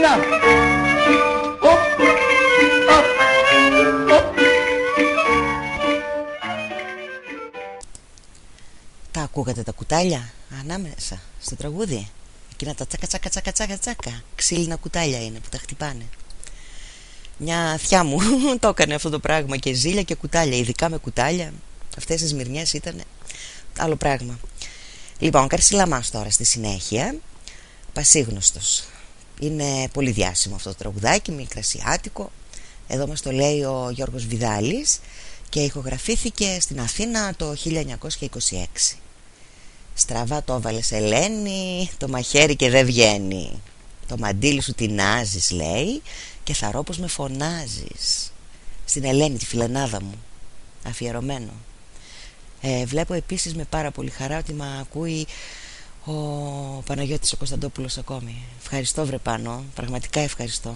ένα. Οπ, οπ, οπ. Τα ακούγατε τα κουτάλια ανάμεσα στο τραγούδι; Εκείνα τα τσάκα τσάκα τσάκα τσάκα τσάκα. Ξύλινα κουτάλια είναι που τα χτυπάνε. Μια θιά μου το έκανε αυτό το πράγμα και ζήλια και κουτάλια, ειδικά με κουτάλια. Αυτές τις μυρνιές ήταν άλλο πράγμα. Λοιπόν, Καρσιλαμάς τώρα στη συνέχεια. Πασίγνωστος. Είναι πολύ διάσημο αυτό το τραγουδάκι, μικρασιάτικο. Εδώ μας το λέει ο Γιώργος Βιδάλης και ηχογραφήθηκε στην Αθήνα το 1926. Στραβά το έβαλες Ελένη, το μαχαίρι και δεν βγαίνει. Το μαντίλι σου τεινάζεις λέει και θα ρω πως με φωνάζεις. Στην Ελένη τη φιλενάδα μου, αφιερωμένο. Ε, βλέπω επίσης με πάρα πολύ χαρά ότι με ακούει ο Παναγιώτης ο Κωνσταντόπουλος ακόμη. Ευχαριστώ βρε πάνω, πραγματικά ευχαριστώ.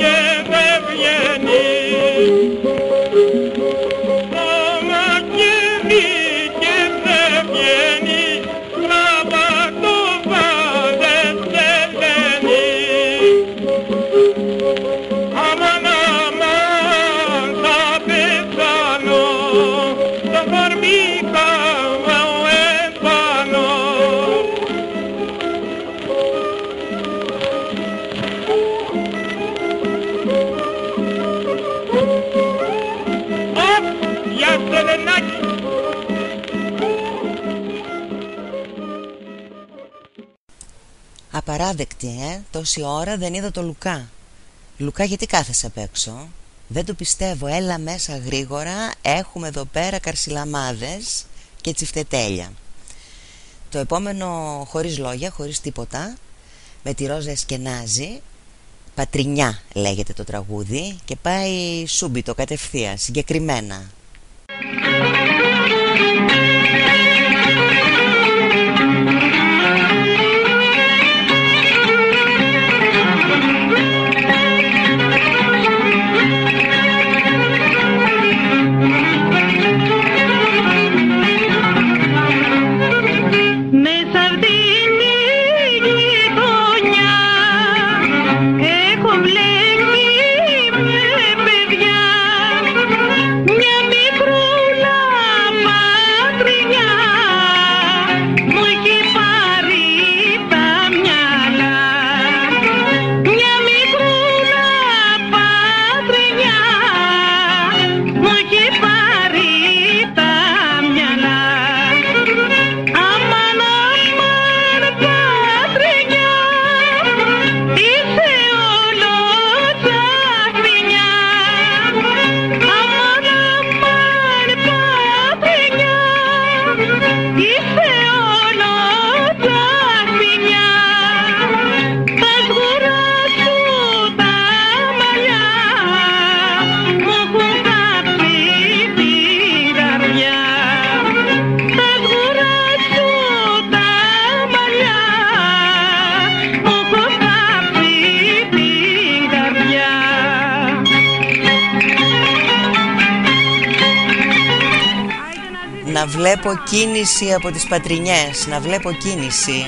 Μαχαίρι και δεν ε. Τόση ώρα δεν είδα το Λουκά. Λουκά, γιατί κάθεσαι απ' έξω; Δεν το πιστεύω. Έλα μέσα γρήγορα. Έχουμε εδώ πέρα καρσιλαμάδες και τσιφτετέλια. Το επόμενο χωρίς λόγια, χωρίς τίποτα, με τη Ρόζα Εσκενάζη, Πατρινιά λέγεται το τραγούδι και πάει σούμπιτο κατευθείαν, συγκεκριμένα. Βλέπω κίνηση από τις πατρινιές Να βλέπω κίνηση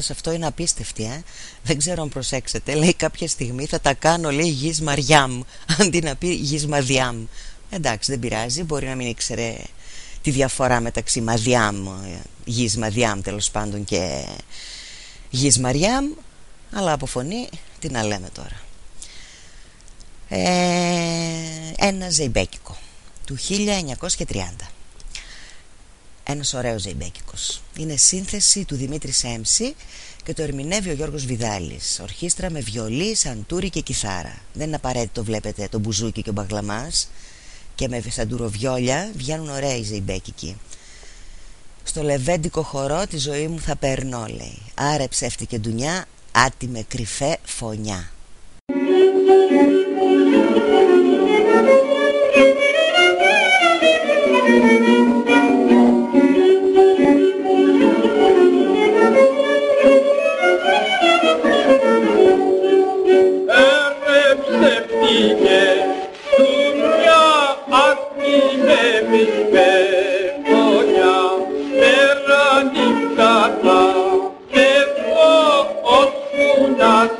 σε αυτό είναι απίστευτη ε; Δεν ξέρω αν προσέξετε Λέει κάποια στιγμή θα τα κάνω λέει γης Μαριάμ Αντί να πει γης Μαδιάμ Εντάξει δεν πειράζει Μπορεί να μην ήξερε τη διαφορά μεταξύ Μαδιάμ Γης Μαδιάμ τέλος πάντων και γης Μαριάμ Αλλά από φωνή τι να λέμε τώρα. Ε, Ένα ζεϊμπέκικο Του 1930 ένας ωραίος ζεϊμπέκικος Είναι σύνθεση του Δημήτρη Σέμψη Και το ερμηνεύει ο Γιώργος Βιδάλης. Ορχήστρα με βιολί, σαντούρι και κιθάρα. Δεν είναι απαραίτητο βλέπετε το μπουζούκι και ο μπαγλαμάς. Και με σαντουροβιόλια βγαίνουν ωραίοι ζεϊμπέκικοι Στο λεβέντικο χορό τη ζωή μου θα περνώ λέει. Άρε ψεύτικε ντουνιά, άτι με κρυφέ φωνιά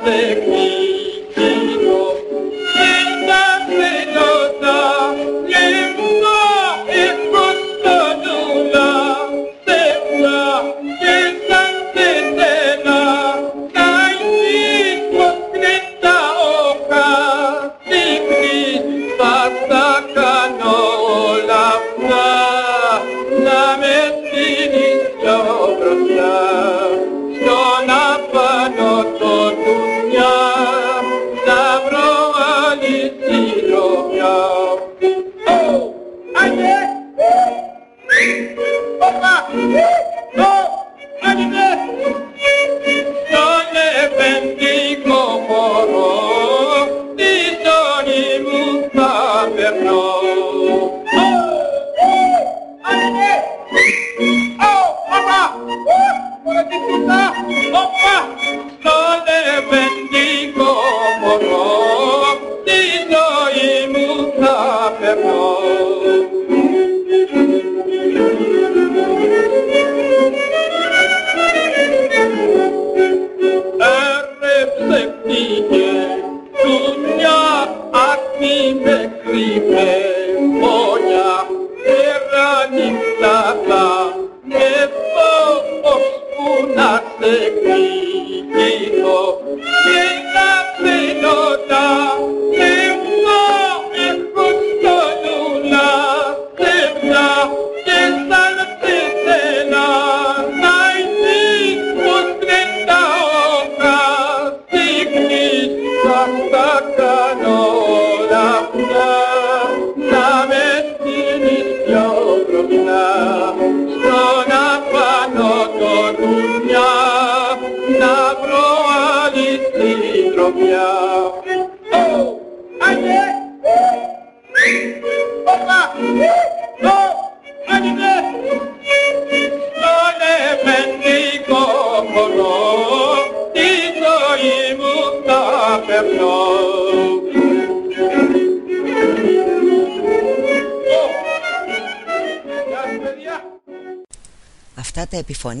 Take me. en la pelota.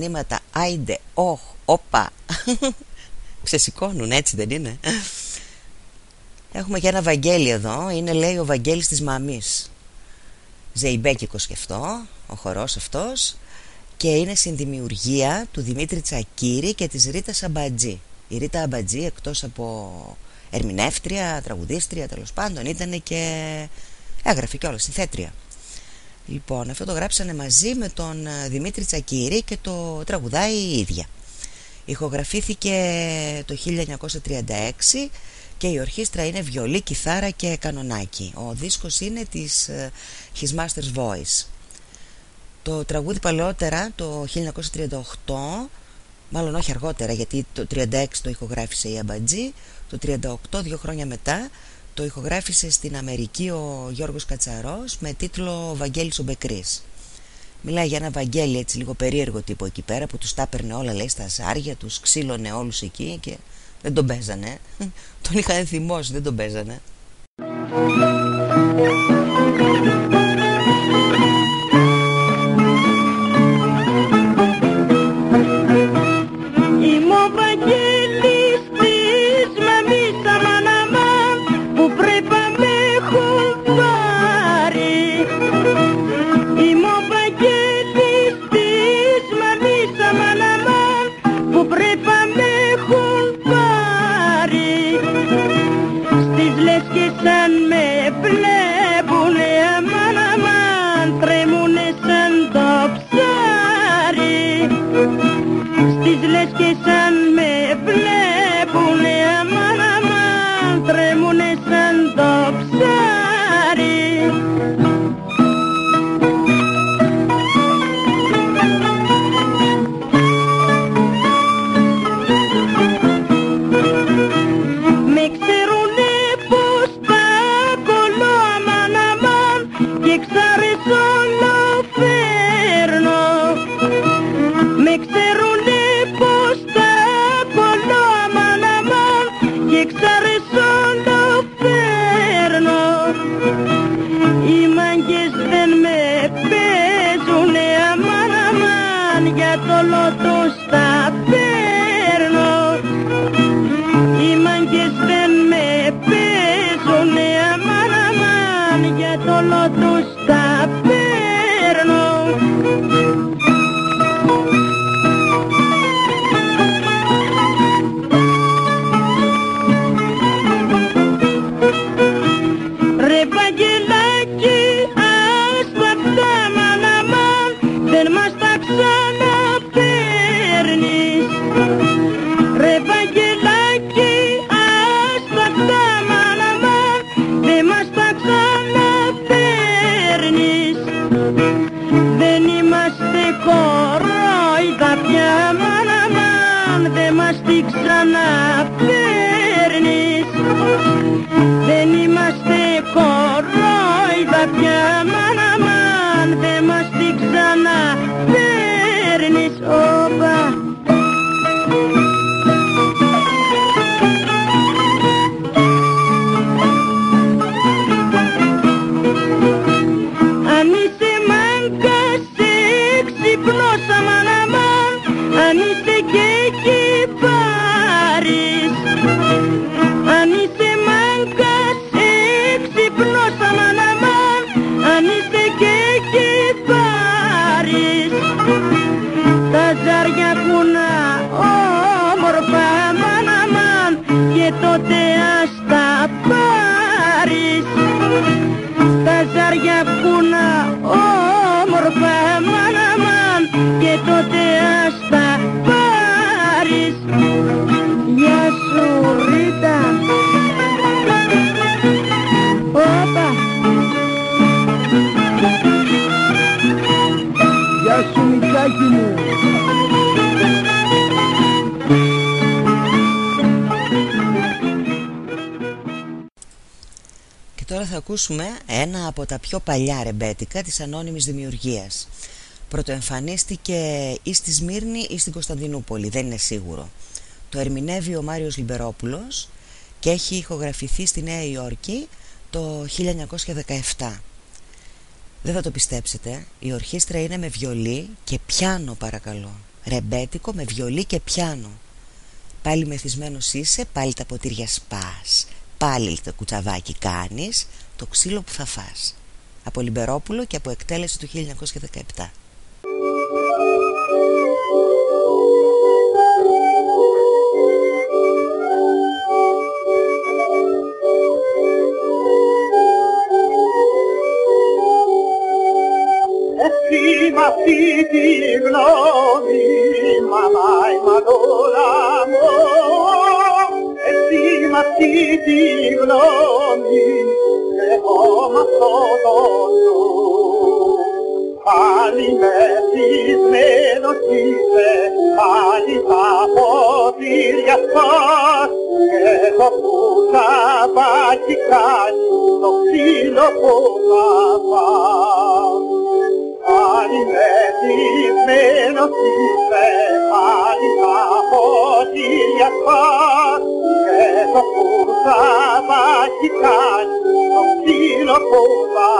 Αυτά τα επιφωνήματα άιντε, όχ, όπα. Ξεσηκώνουν έτσι δεν είναι. Έχουμε και ένα Βαγγέλη εδώ Είναι λέει ο Βαγγέλης της Μαμής. Ζεϊμπέκικος και αυτό Ο χορός αυτός. Και είναι συνδημιουργία του Δημήτρη Τσακύρη Και της Ρίτας Αμπατζή. Η Ρίτα Αμπατζή εκτός από Ερμηνεύτρια, τραγουδίστρια τέλος πάντων Ήταν και έγραφε κιόλας συνθέτρια Λοιπόν αυτό το γράψανε μαζί με τον ε, Δημήτρη Τσακύρη Και το τραγουδάει η ίδια Ηχογραφήθηκε το 1936 και η ορχήστρα είναι βιολί, κιθάρα και κανονάκι. Ο δίσκος είναι της uh, His Master's Voice. Το τραγούδι παλαιότερα, το 1938, μάλλον όχι αργότερα γιατί το 1936 το ηχογράφησε η Αμπατζή, το 1938, δύο χρόνια μετά, το ηχογράφησε στην Αμερική ο Γιώργος Κατσαρός με τίτλο «Βαγγέλης ο Μπεκρής». Μιλάει για ένα Βαγγέλη έτσι λίγο περίεργο τύπο εκεί πέρα που τους τα έπαιρνε όλα λέει στα ζάρια, τους ξύλωνε όλους εκεί και δεν τον παίζανε. Τον είχαν θυμώσει, δεν τον παίζανε. Ακούσουμε ένα από τα πιο παλιά ρεμπέτικα της ανώνυμης δημιουργίας. Πρωτοεμφανίστηκε ή στη Σμύρνη ή στην Κωνσταντινούπολη, δεν είναι σίγουρο. Το ερμηνεύει ο Μάριος Λιμπερόπουλος και έχει ηχογραφηθεί στη Νέα Υόρκη το 1917. Δεν θα το πιστέψετε, η ορχήστρα είναι με βιολί και πιάνο παρακαλώ. Ρεμπέτικο με βιολί και πιάνο. Πάλι μεθυσμένος είσαι, πάλι τα ποτήρια σπάς. Πάλι το κουτσαβάκι κάνεις, το ξύλο που θα φας. Από Λιμπερόπουλο και από εκτέλεση του 1917. Αυτή τη γνώμη μαμάι μαδόρα μου εσύ μ' αυτή τη γνώμη έχω μ' αυτό το νου πάλι μεθυσμένος είσαι πάλι τα ποτήρια σας και το κουταβάκι κάνει το ξύλο που θα φας Πάλι μεθυσμένος είσαι, πάλι τα ποτήρια σπάς και το κουρσαβάκι κάνει το ξύλο που θα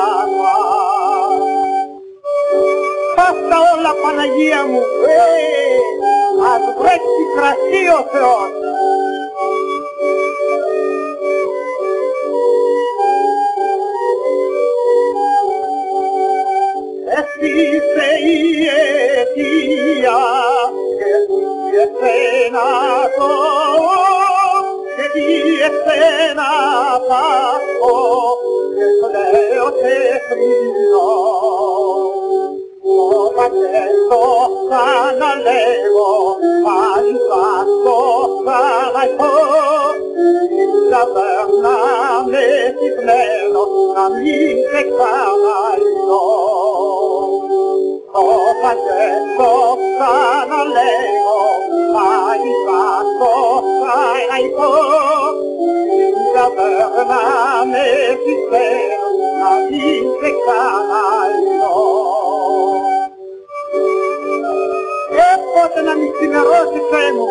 Αυτά όλα Παναγία μου, ε, ας βρέξει κρασί ο Θεός. Εσύ είσαι η αιτία και τι εσένα το και τι εσένα πάω και το λέω τεχνino. Όποτε το ξαναλέγω πάλι θα το ξαναειπώ ταβέρνα μεθυσμένο να μην σε ξαναειπώ. Όποτε το ξαναλέγω πάλι θα το ξαναειπώ ταβέρνα μεθυσμένο να μην σε ξαναειπώ. Πότε να μη ξημερώσει Θεέ μου,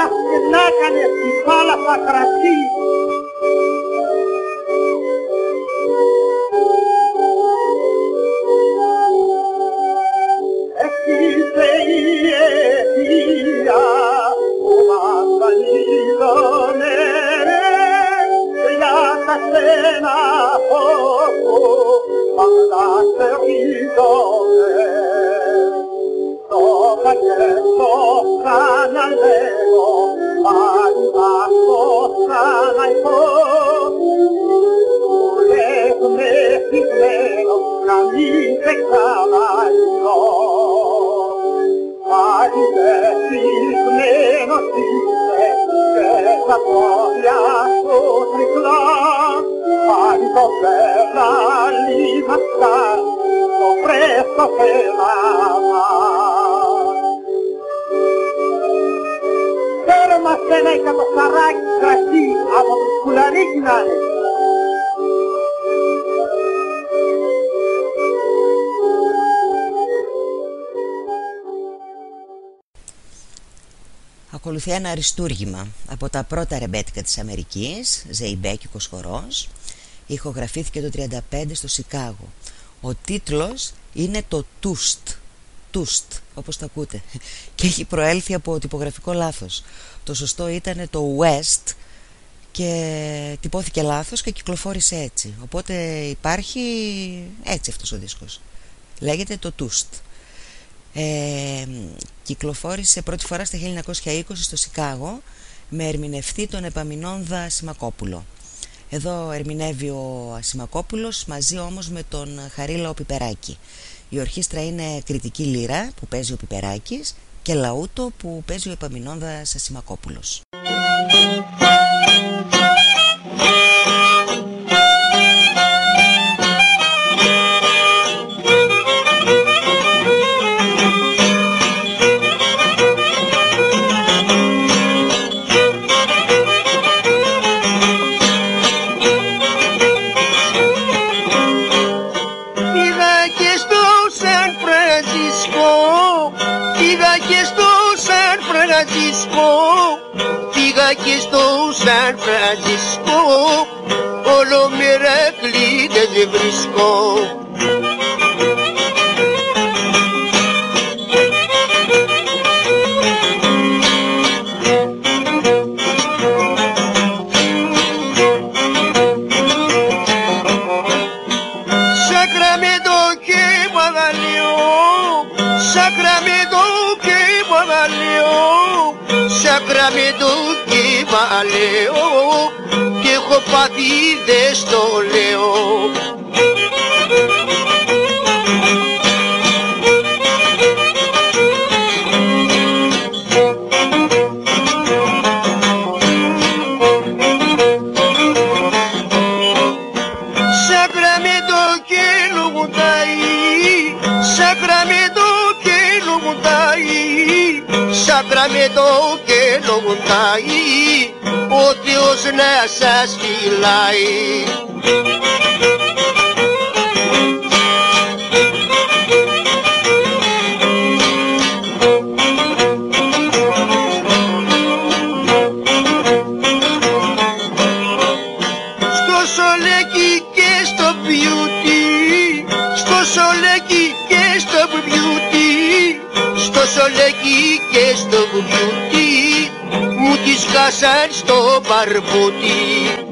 αχ και να έκανε τη θάλασσα κρασί. Τα σένα φόβο πάντα σε ρίζωνε. Το πακέτο ξαναλέγω, πάλι θα το ξαναειπώ. Μου λες μεθυσμένο να μην σε ξαναειπώ. Πάλι μεθυσμένος είσαι και τα πόδια σου τρικλά. Πάλι το φέρναλι μας κάνει το φρέσκο φέρναμα. Φέρε μας ένα εκατοσταράκι κρασί από το σκουλαρίκι να είναι. Ακολουθεί ένα αριστούργημα από τα πρώτα ρεμπέτικα της Αμερικής, Ζεϊμπέκικος χορός. Ηχογραφήθηκε το 1935 στο Σικάγο. Ο τίτλος είναι το «Τούστ». «Τούστ», όπως το ακούτε. Και έχει προέλθει από τυπογραφικό λάθος. Το σωστό ήταν το «West» και τυπώθηκε λάθος και κυκλοφόρησε έτσι. Οπότε υπάρχει έτσι αυτός ο δίσκος. Λέγεται το «Τούστ». Ε, κυκλοφόρησε πρώτη φορά στα 1920 στο Σικάγο με ερμηνευτή τον Επαμινόνδα Σιμακόπουλο. Εδώ ερμηνεύει ο Ασημακόπουλος μαζί όμως με τον Χαρίλα Πιπεράκη. Η ορχήστρα είναι κριτική λύρα που παίζει ο Πιπεράκης και λαούτο που παίζει ο Επαμινόνδας Ασημακόπουλος. Φρανσισκό Πήγα και στο Σαν Φρανσισκό Όλο μέρα κλείτες δεν βρισκώ valeu Que έχω πάθει δεν στο λέω να σας φυλάει Στο σολέκι και στο beauty Στο σολέκι και στο beauty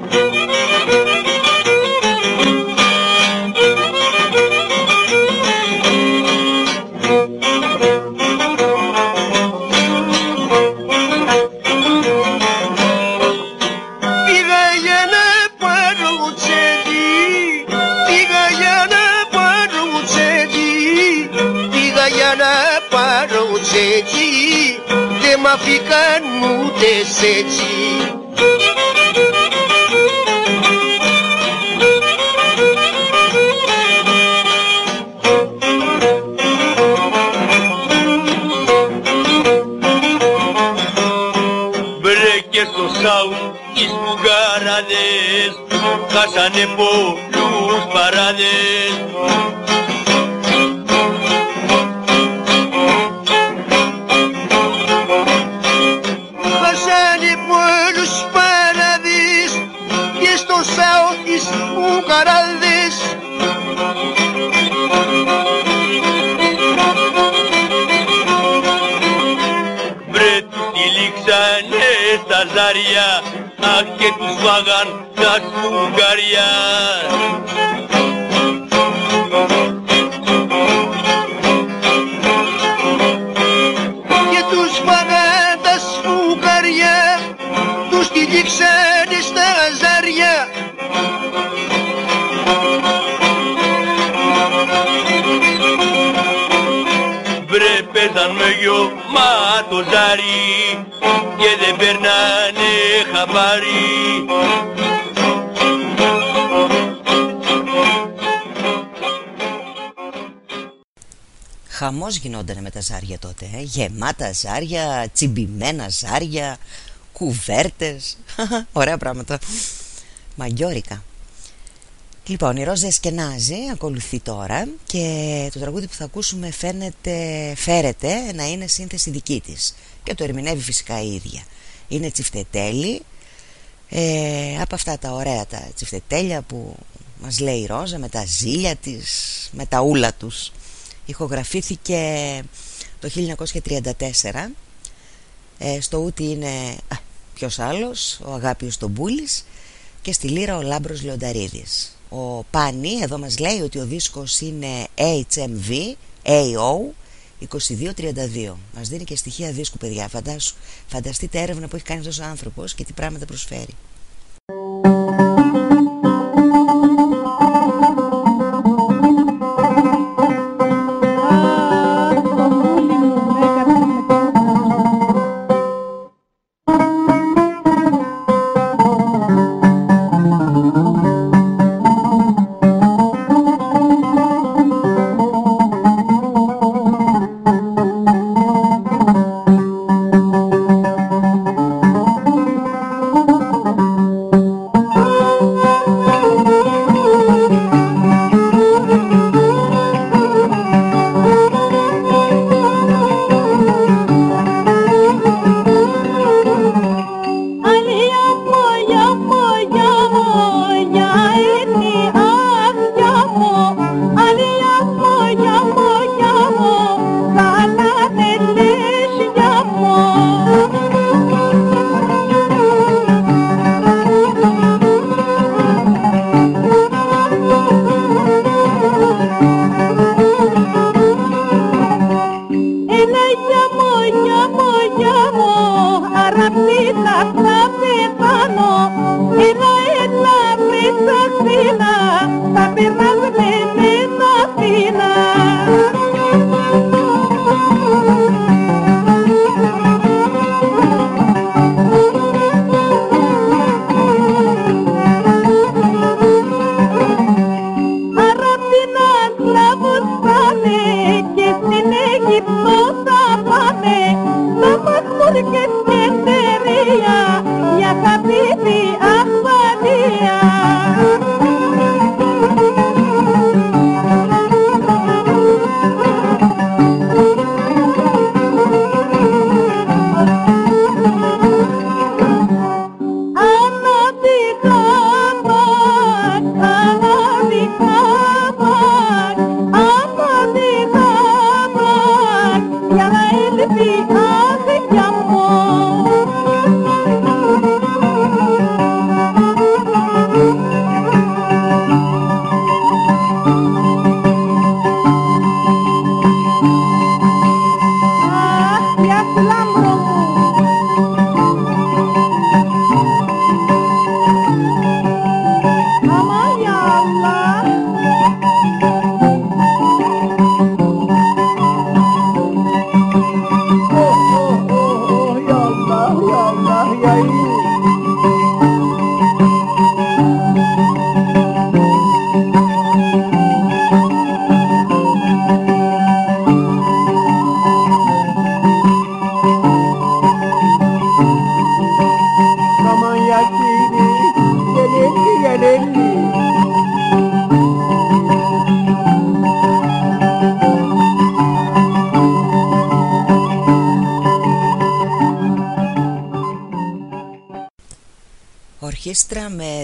ούτε Χαμός γινόταν με τα ζάρια τότε ε. Γεμάτα ζάρια, τσιμπημένα ζάρια Κουβέρτες Ωραία πράγματα Μαγιόρικα Λοιπόν, η Ρόζα Εσκενάζη ακολουθεί τώρα και το τραγούδι που θα ακούσουμε φαίνεται, φέρεται να είναι σύνθεση δική της και το ερμηνεύει φυσικά η ίδια. Είναι τσιφτετέλη, ε, από αυτά τα ωραία τα τσιφτετέλια που μας λέει η Ρόζα με τα ζήλια της, με τα ούλα τους. Ηχογραφήθηκε το 1934, ε, στο ούτι είναι α, ποιος άλλος, ο Αγάπιος Τομπούλης και στη λύρα ο Λάμπρος Λεονταρίδης. Ο Πάνι εδώ μας λέει ότι ο δίσκος είναι HMV AO 2232. Μας δίνει και στοιχεία δίσκου παιδιά. Φαντάσου, φανταστείτε έρευνα που έχει κάνει αυτός ο άνθρωπος και τι πράγματα προσφέρει.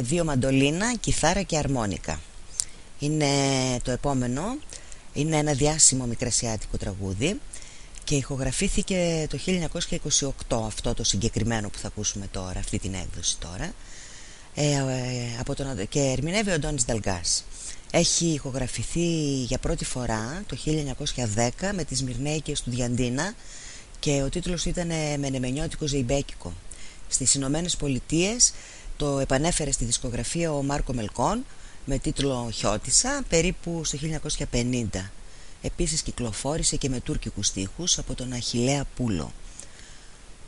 Δύο μαντολίνα, κιθάρα και αρμόνικα. Είναι το επόμενο, είναι ένα διάσημο μικρασιάτικο τραγούδι και ηχογραφήθηκε το 1928 αυτό το συγκεκριμένο που θα ακούσουμε τώρα, αυτή την έκδοση τώρα ε, ε, από τον, και ερμηνεύει ο Ντόνις Δαλγκάς. Έχει ηχογραφηθεί για πρώτη φορά το 1910 με τις Μυρνέικες του Διαντίνα και ο τίτλος ήταν «Μενεμενιώτικο Ζεϊμπέκικο». Στις Ηνωμένες Πολιτείες το επανέφερε στη δισκογραφία ο Μάρκο Μελκόν με τίτλο «Χιώτισσα» περίπου στο 1950. Επίσης κυκλοφόρησε και με τουρκικούς στίχους από τον Αχιλέα Πούλο.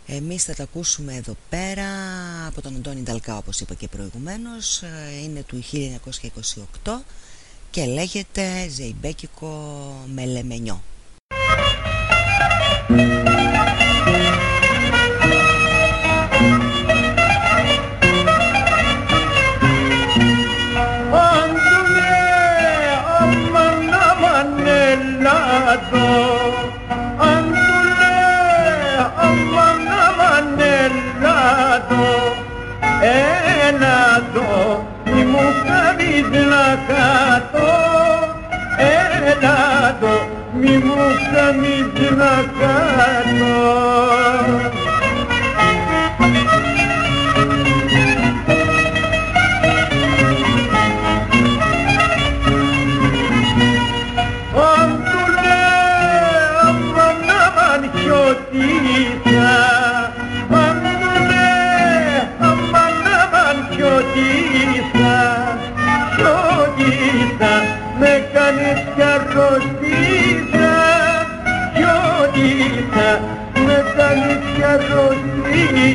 Εμείς θα τα ακούσουμε εδώ πέρα από τον Αντώνη Νταλκά όπως είπα και προηγουμένως. Είναι του 1928 και λέγεται «Ζεϊμπέκικο Μελεμενιό». Ξαμίζει να κάτω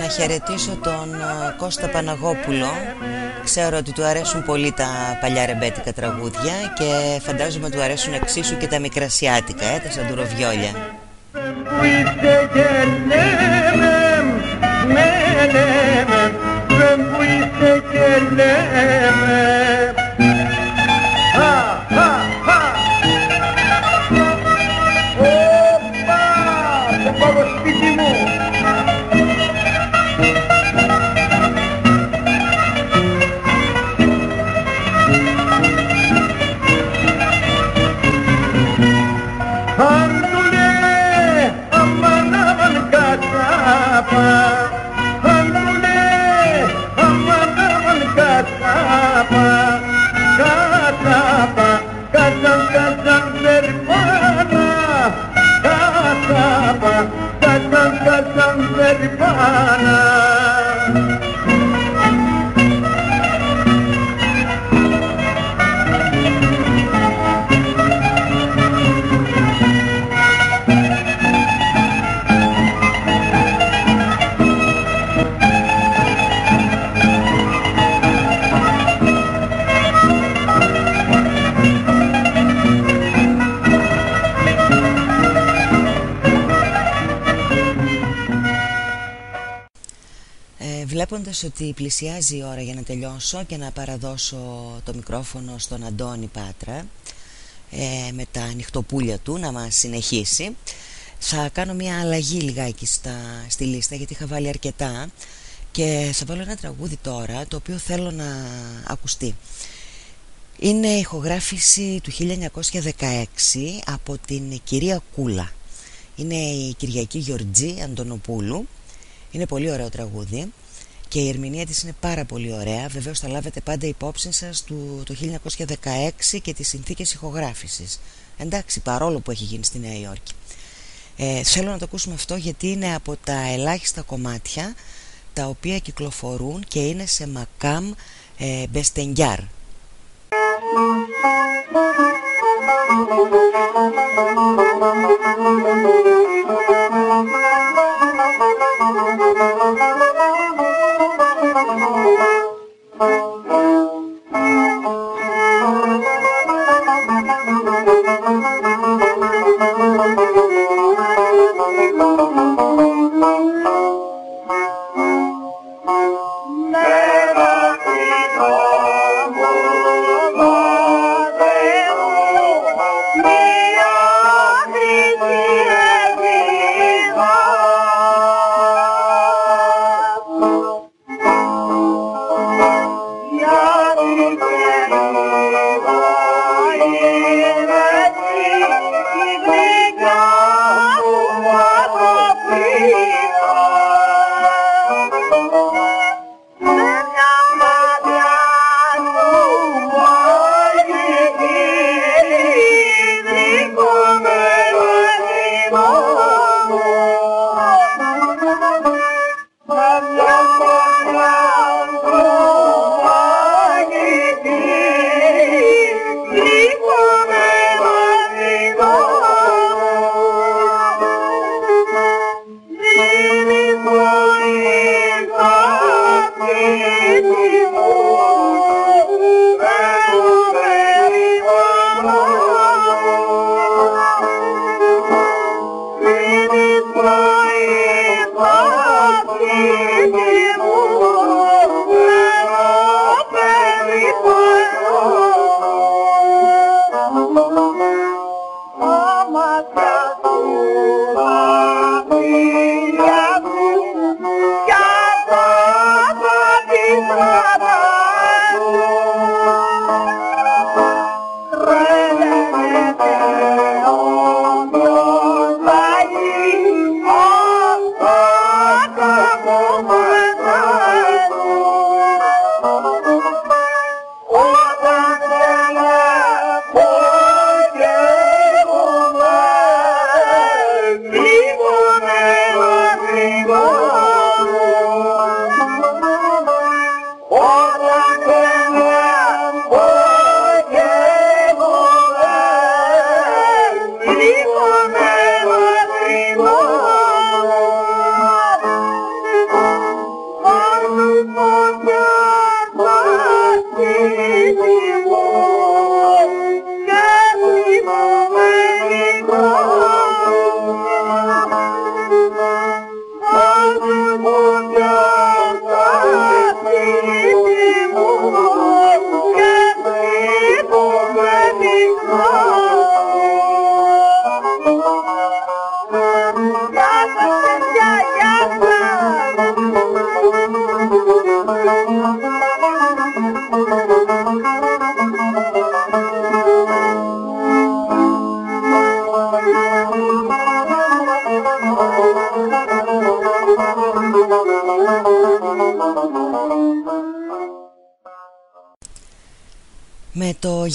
Να χαιρετήσω τον ε, Κώστα Παναγόπουλο. Ξέρω ότι του αρέσουν πολύ τα παλιά ρεμπέτικα τραγούδια Και φαντάζομαι του αρέσουν εξίσου και τα μικρασιάτικα, ε, τα σαντουροβιόλια الأمان Βλέποντας ότι πλησιάζει η ώρα για να τελειώσω και να παραδώσω το μικρόφωνο στον Αντώνη Πάτρα ε, με τα ανοιχτοπούλια του να μας συνεχίσει. Θα κάνω μια αλλαγή λιγάκι στα, στη λίστα γιατί είχα βάλει αρκετά και θα βάλω ένα τραγούδι τώρα το οποίο θέλω να ακουστεί. Είναι ηχογράφηση του 1916 από την κυρία Κούλα. Είναι η Κυριακή Γιορτζή Αντωνοπούλου. Είναι πολύ ωραίο τραγούδι και η ερμηνεία της είναι πάρα πολύ ωραία. Βεβαίως θα λάβετε πάντα υπόψη σας του, το 1916 και τις συνθήκες ηχογράφησης. Εντάξει παρόλο που έχει γίνει στη Νέα Υόρκη. Ε, θέλω να το ακούσουμε αυτό γιατί είναι από τα ελάχιστα κομμάτια τα οποία κυκλοφορούν και είναι σε μακάμ ε, μπεστενγκιάρ Thank you.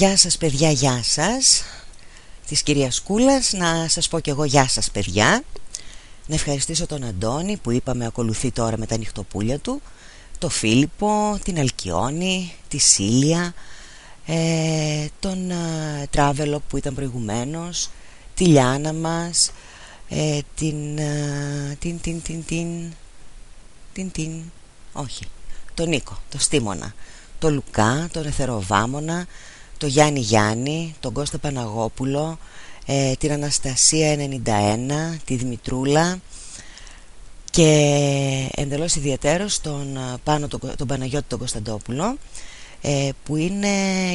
Γεια σας παιδιά, γεια σας. Της κυρίας Κούλας Να σας πω και εγώ γεια σας παιδιά. Να ευχαριστήσω τον Αντώνη που είπαμε ακολουθεί τώρα με τα νυχτοπούλια του. Το Φίλιππο, την Αλκιόνη, τη Σίλια ε, Τον ε, Τράβελο που ήταν προηγουμένως Τη Λιάνα μας ε, την, ε, την, την, την, την, την, την, όχι, τον Νίκο, το Στίμωνα, το Λουκά, τον Εθεροβάμωνα, το Γιάννη Γιάννη, τον Κώστα Παναγόπουλο, ε, την Αναστασία 91, τη Δημητρούλα και εντελώς ιδιαίτερος τον, πάνω, τον, τον Παναγιώτη τον Κωνσταντόπουλο που είναι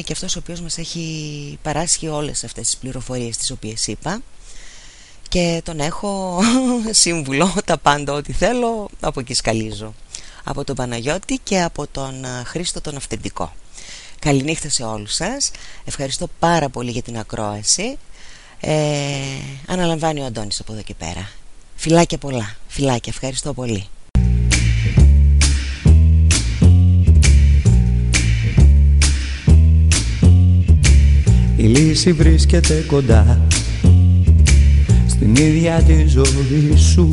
και αυτός ο οποίος μας έχει παράσχει όλες αυτές τις πληροφορίες τις οποίες είπα. Και τον έχω σύμβουλο τα πάντα ό,τι θέλω από εκεί σκαλίζω. Από τον Παναγιώτη και από τον ε, Χρήστο τον Αυθεντικό Καληνύχτα σε όλους σας. Ευχαριστώ πάρα πολύ για την ακρόαση. Ε, Αναλαμβάνει ο Αντώνης από εδώ και πέρα. Φιλάκια πολλά. Φιλάκια. Ευχαριστώ πολύ. Η λύση βρίσκεται κοντά στην ίδια τη ζωή σου